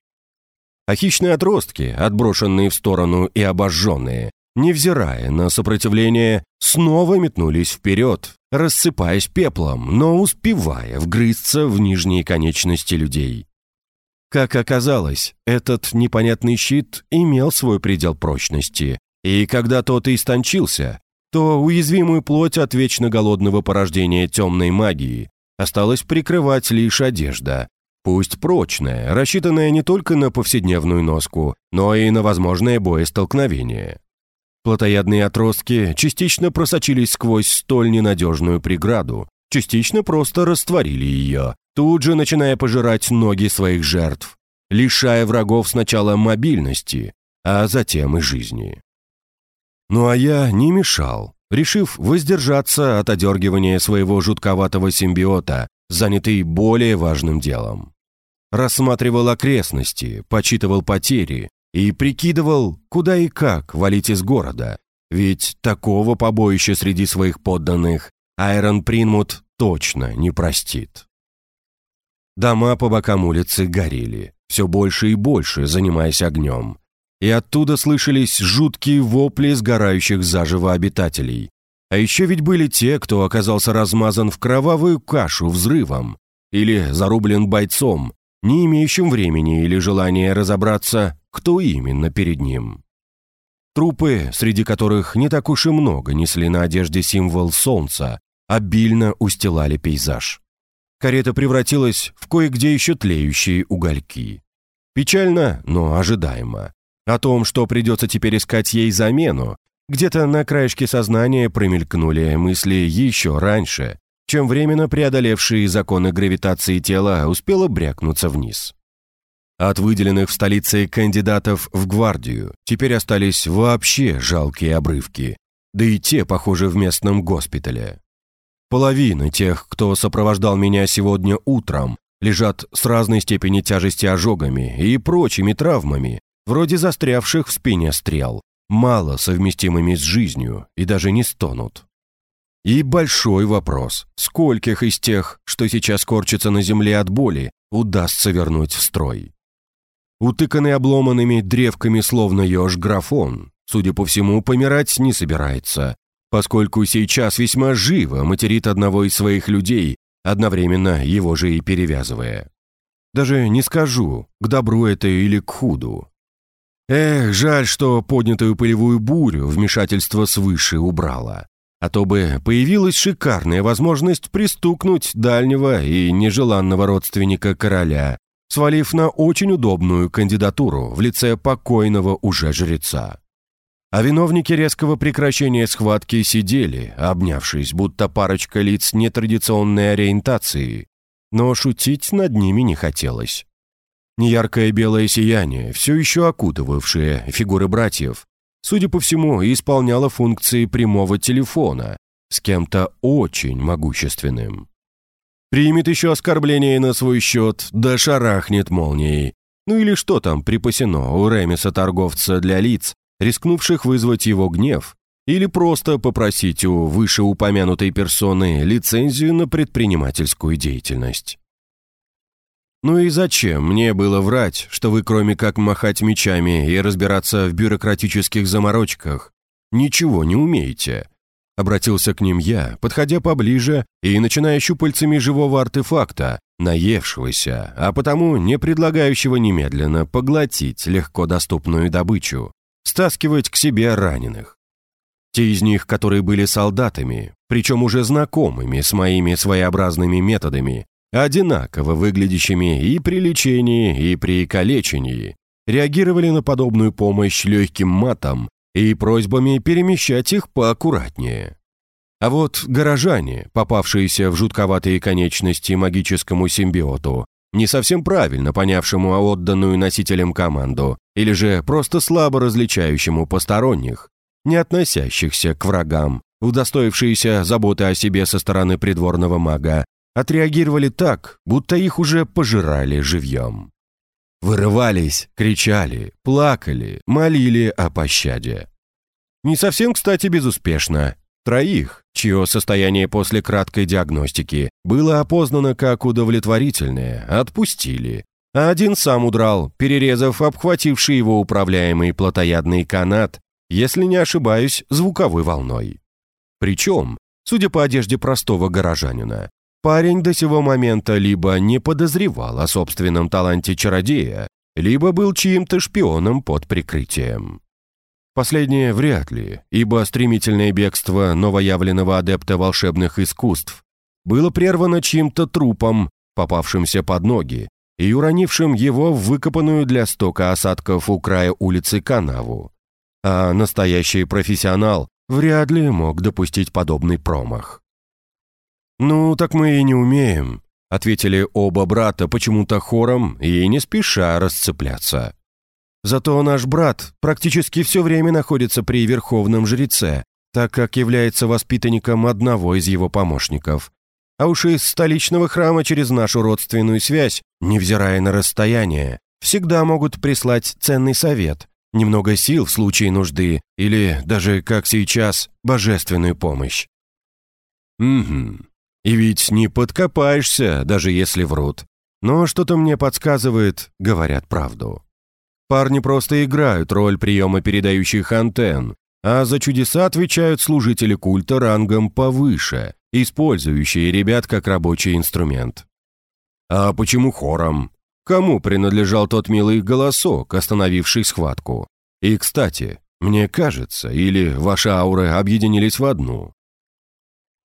А хищные отростки, отброшенные в сторону и обожженные, невзирая на сопротивление, снова метнулись вперед, рассыпаясь пеплом, но успевая вгрызться в нижние конечности людей. Как оказалось, этот непонятный щит имел свой предел прочности, и когда тот истончился, то уязвимую плоть от вечно голодного порождения темной магии осталось прикрывать лишь одежда, пусть прочная, рассчитанная не только на повседневную носку, но и на возможное боестолкновение. Плотоядные отростки частично просочились сквозь столь ненадежную преграду, частично просто растворили ее, тут же начиная пожирать ноги своих жертв, лишая врагов сначала мобильности, а затем и жизни. Ну а я не мешал, решив воздержаться от одергивания своего жутковатого симбиота, занятый более важным делом. Рассматривал окрестности, почитывал потери, и прикидывал, куда и как валить из города. Ведь такого побоища среди своих подданных Айрон Принмут точно не простит. Дома по бокам улицы горели, все больше и больше занимаясь огнем. И оттуда слышались жуткие вопли сгорающих заживо обитателей. А еще ведь были те, кто оказался размазан в кровавую кашу взрывом или зарублен бойцом, не имеющим времени или желания разобраться, кто именно перед ним. Трупы, среди которых не так уж и много несли на одежде символ солнца, обильно устилали пейзаж. Карета превратилась в кое-где еще тлеющие угольки. Печально, но ожидаемо. О том, что придется теперь искать ей замену, где-то на краешке сознания промелькнули мысли еще раньше, чем временно преодолевшие законы гравитации тела успело брякнуться вниз. От выделенных в столице кандидатов в гвардию теперь остались вообще жалкие обрывки, да и те, похоже, в местном госпитале. Половина тех, кто сопровождал меня сегодня утром, лежат с разной степени тяжести ожогами и прочими травмами, вроде застрявших в спине стрел, мало совместимыми с жизнью и даже не стонут. И большой вопрос, скольких из тех, что сейчас корчатся на земле от боли, удастся вернуть в строй. Утыканный обломанными древками словно еж графон, судя по всему, помирать не собирается, поскольку сейчас весьма живо материт одного из своих людей, одновременно его же и перевязывая. Даже не скажу, к добру это или к худу. Эх, жаль, что поднятую пылевую бурю вмешательство свыше убрало. А то бы появилась шикарная возможность пристукнуть дальнего и нежеланного родственника короля, свалив на очень удобную кандидатуру в лице покойного уже жреца. А виновники резкого прекращения схватки сидели, обнявшись, будто парочка лиц нетрадиционной ориентации, но шутить над ними не хотелось. Неяркое белое сияние, все еще окутывавшее фигуры братьев, судя по всему, исполняло функции прямого телефона с кем-то очень могущественным. Примет еще оскорбление на свой счет, да шарахнет молнией. Ну или что там припасено у Ремиса-торговца для лиц, рискнувших вызвать его гнев, или просто попросить у вышеупомянутой персоны лицензию на предпринимательскую деятельность. Ну и зачем мне было врать, что вы кроме как махать мечами и разбираться в бюрократических заморочках, ничего не умеете? Обратился к ним я, подходя поближе и начиная щупальцами живого артефакта, наевшегося, а потому не предлагающего немедленно поглотить легко доступную добычу, стаскивать к себе раненых. Те из них, которые были солдатами, причем уже знакомыми с моими своеобразными методами, одинаково выглядящими и при лечении, и при калечении, реагировали на подобную помощь легким матом и просьбами перемещать их поаккуратнее. А вот горожане, попавшиеся в жутковатые конечности магическому симбиоту, не совсем правильно понявшему отданную носителям команду, или же просто слабо различающему посторонних, не относящихся к врагам, удостоившиеся заботы о себе со стороны придворного мага, отреагировали так, будто их уже пожирали живьем. Вырывались, кричали, плакали, молили о пощаде. Не совсем, кстати, безуспешно. Троих, чье состояние после краткой диагностики было опознано как удовлетворительное, отпустили. А один сам удрал, перерезав обхвативший его управляемый плотоядный канат, если не ошибаюсь, звуковой волной. Причем, судя по одежде простого горожанина, парень до сего момента либо не подозревал о собственном таланте чародея, либо был чьим-то шпионом под прикрытием. Последнее вряд ли, ибо стремительное бегство новоявленного адепта волшебных искусств было прервано чьим-то трупом, попавшимся под ноги, и уронившим его в выкопанную для стока осадков у края улицы канаву. А настоящий профессионал вряд ли мог допустить подобный промах. «Ну, так мы и не умеем», — ответили оба брата почему-то хором и не спеша расцепляться. «Зато наш брат практически все время находится при верховном жреце, так как является воспитанником одного из его помощников, а уж из столичного храма через нашу родственную связь, невзирая на расстояние, всегда могут прислать ценный совет, немного сил в случае нужды или, даже как сейчас, божественную помощь. Угу. И ведь не подкопаешься, даже если врут. Но что-то мне подсказывает, говорят правду. Парни просто играют роль приема передающих антенн, а за чудеса отвечают служители культа рангом повыше, использующие ребят как рабочий инструмент. А почему хором? Кому принадлежал тот милый голосок, остановивший схватку? И, кстати, мне кажется, или ваши ауры объединились в одну?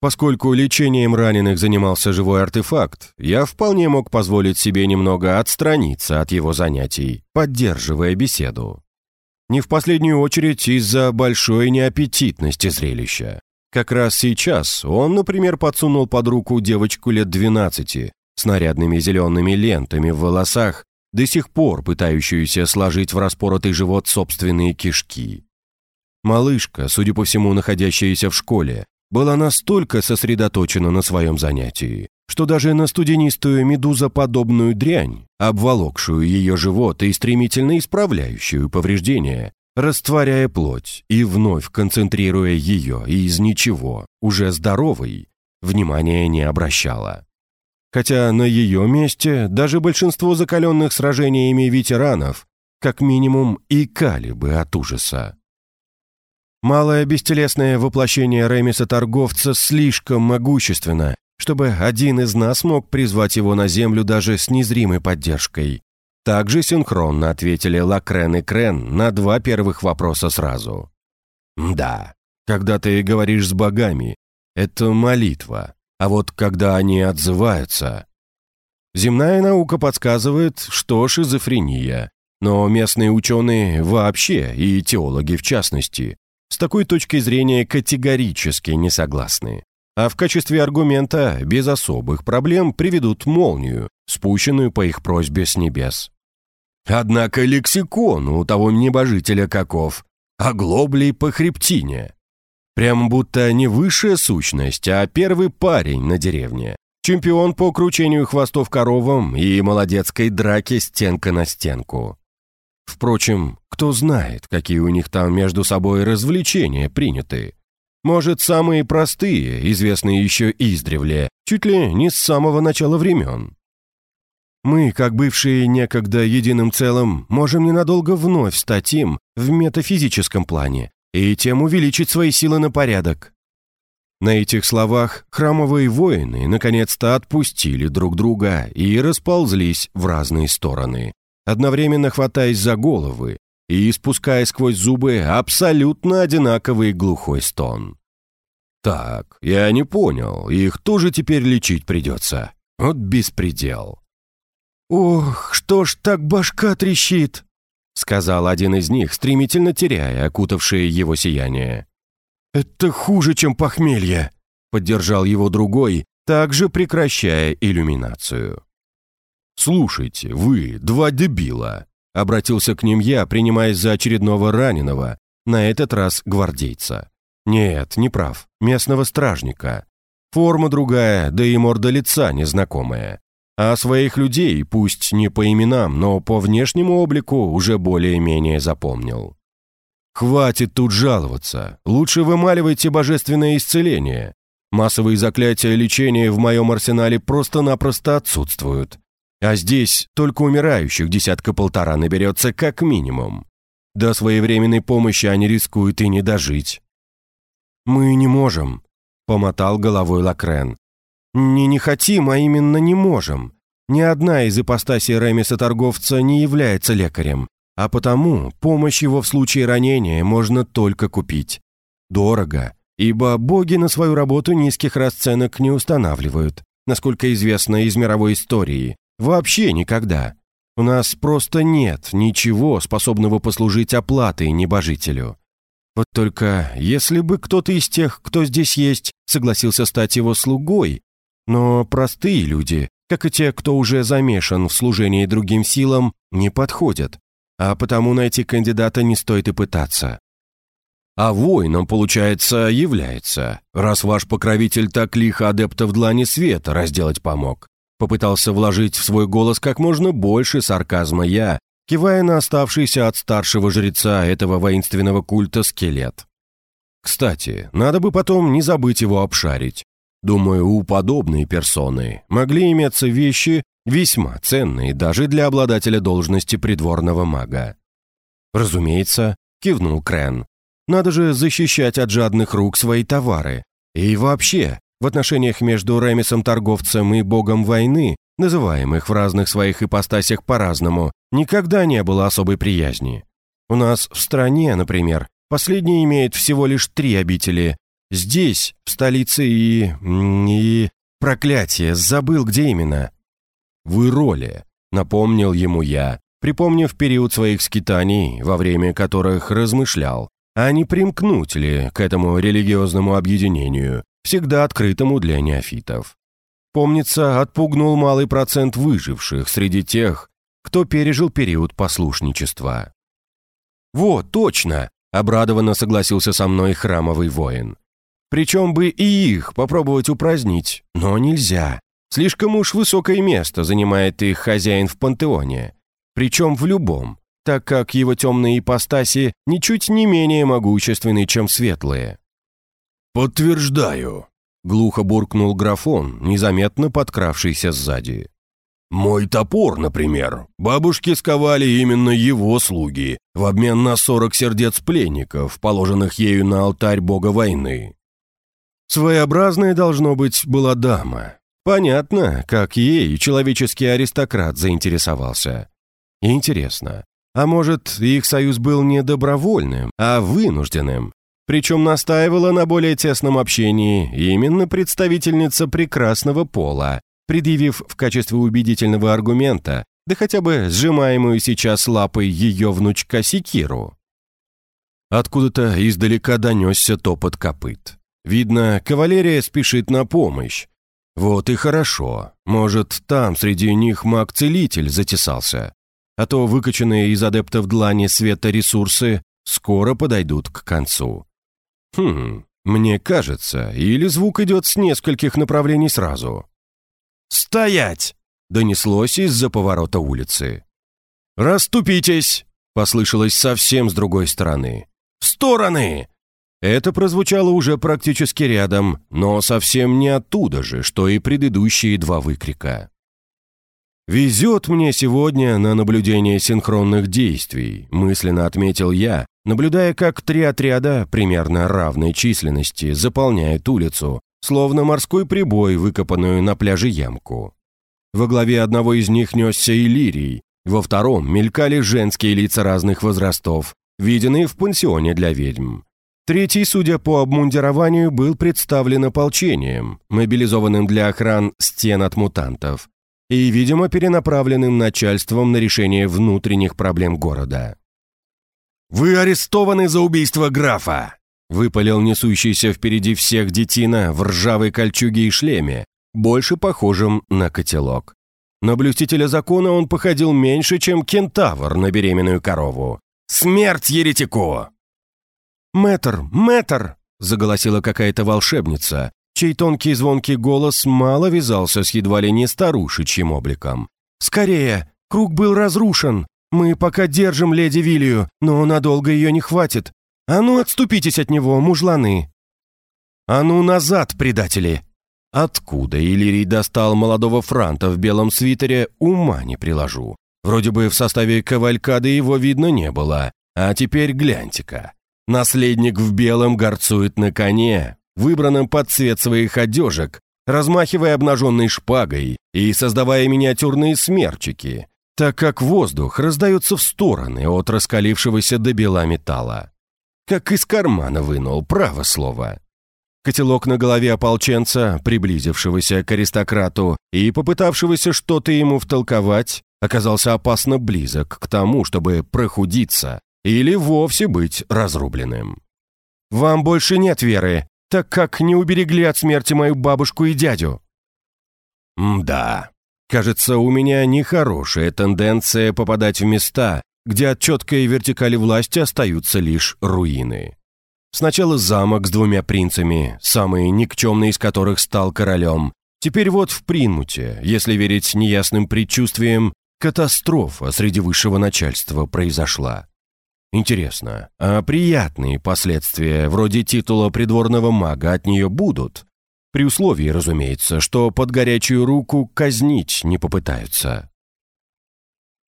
Поскольку лечением раненых занимался живой артефакт, я вполне мог позволить себе немного отстраниться от его занятий, поддерживая беседу. Не в последнюю очередь из-за большой неаппетитности зрелища. Как раз сейчас он, например, подсунул под руку девочку лет 12 с нарядными зелеными лентами в волосах, до сих пор пытающуюся сложить в распоротый живот собственные кишки. Малышка, судя по всему, находящаяся в школе, была настолько сосредоточена на своем занятии, что даже на студенистую медузоподобную дрянь, обволокшую ее живот и стремительно исправляющую повреждения, растворяя плоть и вновь концентрируя ее из ничего, уже здоровой, внимания не обращала. Хотя на ее месте даже большинство закаленных сражениями ветеранов как минимум икали бы от ужаса. Малое бестелесное воплощение Ремиса-торговца слишком могущественно, чтобы один из нас мог призвать его на землю даже с незримой поддержкой. Также синхронно ответили Лакрен и Крен на два первых вопроса сразу. «Да, когда ты говоришь с богами, это молитва, а вот когда они отзываются...» Земная наука подсказывает, что шизофрения, но местные ученые вообще, и теологи в частности, с такой точки зрения категорически не согласны. А в качестве аргумента без особых проблем приведут молнию, спущенную по их просьбе с небес. Однако лексикон у того небожителя каков, а глоблей по хребтине. Прям будто не высшая сущность, а первый парень на деревне. Чемпион по кручению хвостов коровам и молодецкой драке стенка на стенку. Впрочем, кто знает, какие у них там между собой развлечения приняты. Может, самые простые, известные еще издревле, чуть ли не с самого начала времен. Мы, как бывшие некогда единым целым, можем ненадолго вновь стать им в метафизическом плане и тем увеличить свои силы на порядок. На этих словах храмовые воины наконец-то отпустили друг друга и расползлись в разные стороны, одновременно хватаясь за головы и испуская сквозь зубы абсолютно одинаковый глухой стон. «Так, я не понял, их тоже теперь лечить придется. Вот беспредел». «Ох, что ж так башка трещит!» — сказал один из них, стремительно теряя окутавшее его сияние. «Это хуже, чем похмелье!» — поддержал его другой, также прекращая иллюминацию. «Слушайте, вы, два дебила!» — обратился к ним я, принимаясь за очередного раненого, на этот раз гвардейца. «Нет, не прав, местного стражника. Форма другая, да и морда лица незнакомая. А своих людей, пусть не по именам, но по внешнему облику, уже более-менее запомнил. «Хватит тут жаловаться. Лучше вымаливайте божественное исцеление. Массовые заклятия лечения в моем арсенале просто-напросто отсутствуют. А здесь только умирающих десятка-полтора наберется как минимум. До своевременной помощи они рискуют и не дожить». «Мы не можем», — помотал головой Лакрен. Не не хотим, а именно не можем. Ни одна из ипостасей Ремиса-торговца не является лекарем, а потому помощь его в случае ранения можно только купить. Дорого, ибо боги на свою работу низких расценок не устанавливают, насколько известно из мировой истории. Вообще никогда. У нас просто нет ничего, способного послужить оплатой небожителю. Вот только если бы кто-то из тех, кто здесь есть, согласился стать его слугой, но простые люди, как и те, кто уже замешан в служении другим силам, не подходят, а потому найти кандидата не стоит и пытаться. А воином, получается, является, раз ваш покровитель так лихо адептов длани света разделать помог. Попытался вложить в свой голос как можно больше сарказма я, кивая на оставшийся от старшего жреца этого воинственного культа скелет. Кстати, надо бы потом не забыть его обшарить. Думаю, у подобной персоны могли иметься вещи весьма ценные даже для обладателя должности придворного мага. «Разумеется», — кивнул Крен. «Надо же защищать от жадных рук свои товары. И вообще, в отношениях между Ремисом-торговцем и богом войны, называемых в разных своих ипостасях по-разному, никогда не было особой приязни. У нас в стране, например, последний имеет всего лишь три обители. Здесь, в столице и... и... Проклятие, забыл, где именно. В Ироле, напомнил ему я, припомнив период своих скитаний, во время которых размышлял, а не примкнуть ли к этому религиозному объединению, всегда открытому для неофитов. Помнится, отпугнул малый процент выживших среди тех, кто пережил период послушничества. «Вот, точно!» — обрадованно согласился со мной храмовый воин. «Причем бы и их попробовать упразднить, но нельзя. Слишком уж высокое место занимает их хозяин в пантеоне. Причем в любом, так как его темные ипостаси ничуть не менее могущественны, чем светлые». «Подтверждаю», — глухо буркнул графон, незаметно подкравшийся сзади. «Мой топор, например, бабушки сковали именно его слуги в обмен на сорок сердец пленников, положенных ею на алтарь бога войны». Своеобразная, должно быть, была дама. Понятно, как ей человеческий аристократ заинтересовался. Интересно, а может, их союз был не добровольным, а вынужденным, причем настаивала на более тесном общении именно представительница прекрасного пола, предъявив в качестве убедительного аргумента, да хотя бы сжимаемую сейчас лапой ее внучка Секиру. Откуда-то издалека донесся топот копыт. Видно, кавалерия спешит на помощь. Вот и хорошо. Может, там среди них маг-целитель затесался. А то выкачанные из адептов длани света ресурсы скоро подойдут к концу. Хм, мне кажется, или звук идет с нескольких направлений сразу. «Стоять!» — донеслось из-за поворота улицы. «Раступитесь!» — послышалось совсем с другой стороны. «В стороны!» Это прозвучало уже практически рядом, но совсем не оттуда же, что и предыдущие два выкрика. «Везет мне сегодня на наблюдение синхронных действий», мысленно отметил я, наблюдая, как три отряда примерно равной численности заполняют улицу, словно морской прибой, выкопанную на пляже ямку. Во главе одного из них несся Иллирий, во втором мелькали женские лица разных возрастов, виденные в пансионе для ведьм. Третий, судя по обмундированию, был представлен ополчением, мобилизованным для охран стен от мутантов и, видимо, перенаправленным начальством на решение внутренних проблем города. «Вы арестованы за убийство графа!» выпалил несущийся впереди всех детина в ржавой кольчуге и шлеме, больше похожим на котелок. На блюстителя закона он походил меньше, чем кентавр на беременную корову. «Смерть еретику!» «Мэтр! Мэтр!» — заголосила какая-то волшебница, чей тонкий звонкий голос мало вязался с едва ли не старушечьим обликом. «Скорее! Круг был разрушен! Мы пока держим леди Вилию, но надолго ее не хватит. А ну, отступитесь от него, мужланы!» «А ну, назад, предатели!» Откуда Иллирий достал молодого франта в белом свитере, ума не приложу. Вроде бы в составе кавалькады его видно не было. А теперь гляньте-ка. Наследник в белом горцует на коне, выбранном под цвет своих одежек, размахивая обнаженной шпагой и создавая миниатюрные смерчики, так как воздух раздается в стороны от раскалившегося до бела металла. Как из кармана вынул, право слово. Котелок на голове ополченца, приблизившегося к аристократу и попытавшегося что-то ему втолковать, оказался опасно близок к тому, чтобы прохудиться или вовсе быть разрубленным. «Вам больше нет веры, так как не уберегли от смерти мою бабушку и дядю». «Да, кажется, у меня нехорошая тенденция попадать в места, где от четкой вертикали власти остаются лишь руины. Сначала замок с двумя принцами, самый никчемный из которых стал королем. Теперь вот в Принмуте, если верить неясным предчувствиям, катастрофа среди высшего начальства произошла. Интересно, а приятные последствия, вроде титула придворного мага, от нее будут? При условии, разумеется, что под горячую руку казнить не попытаются.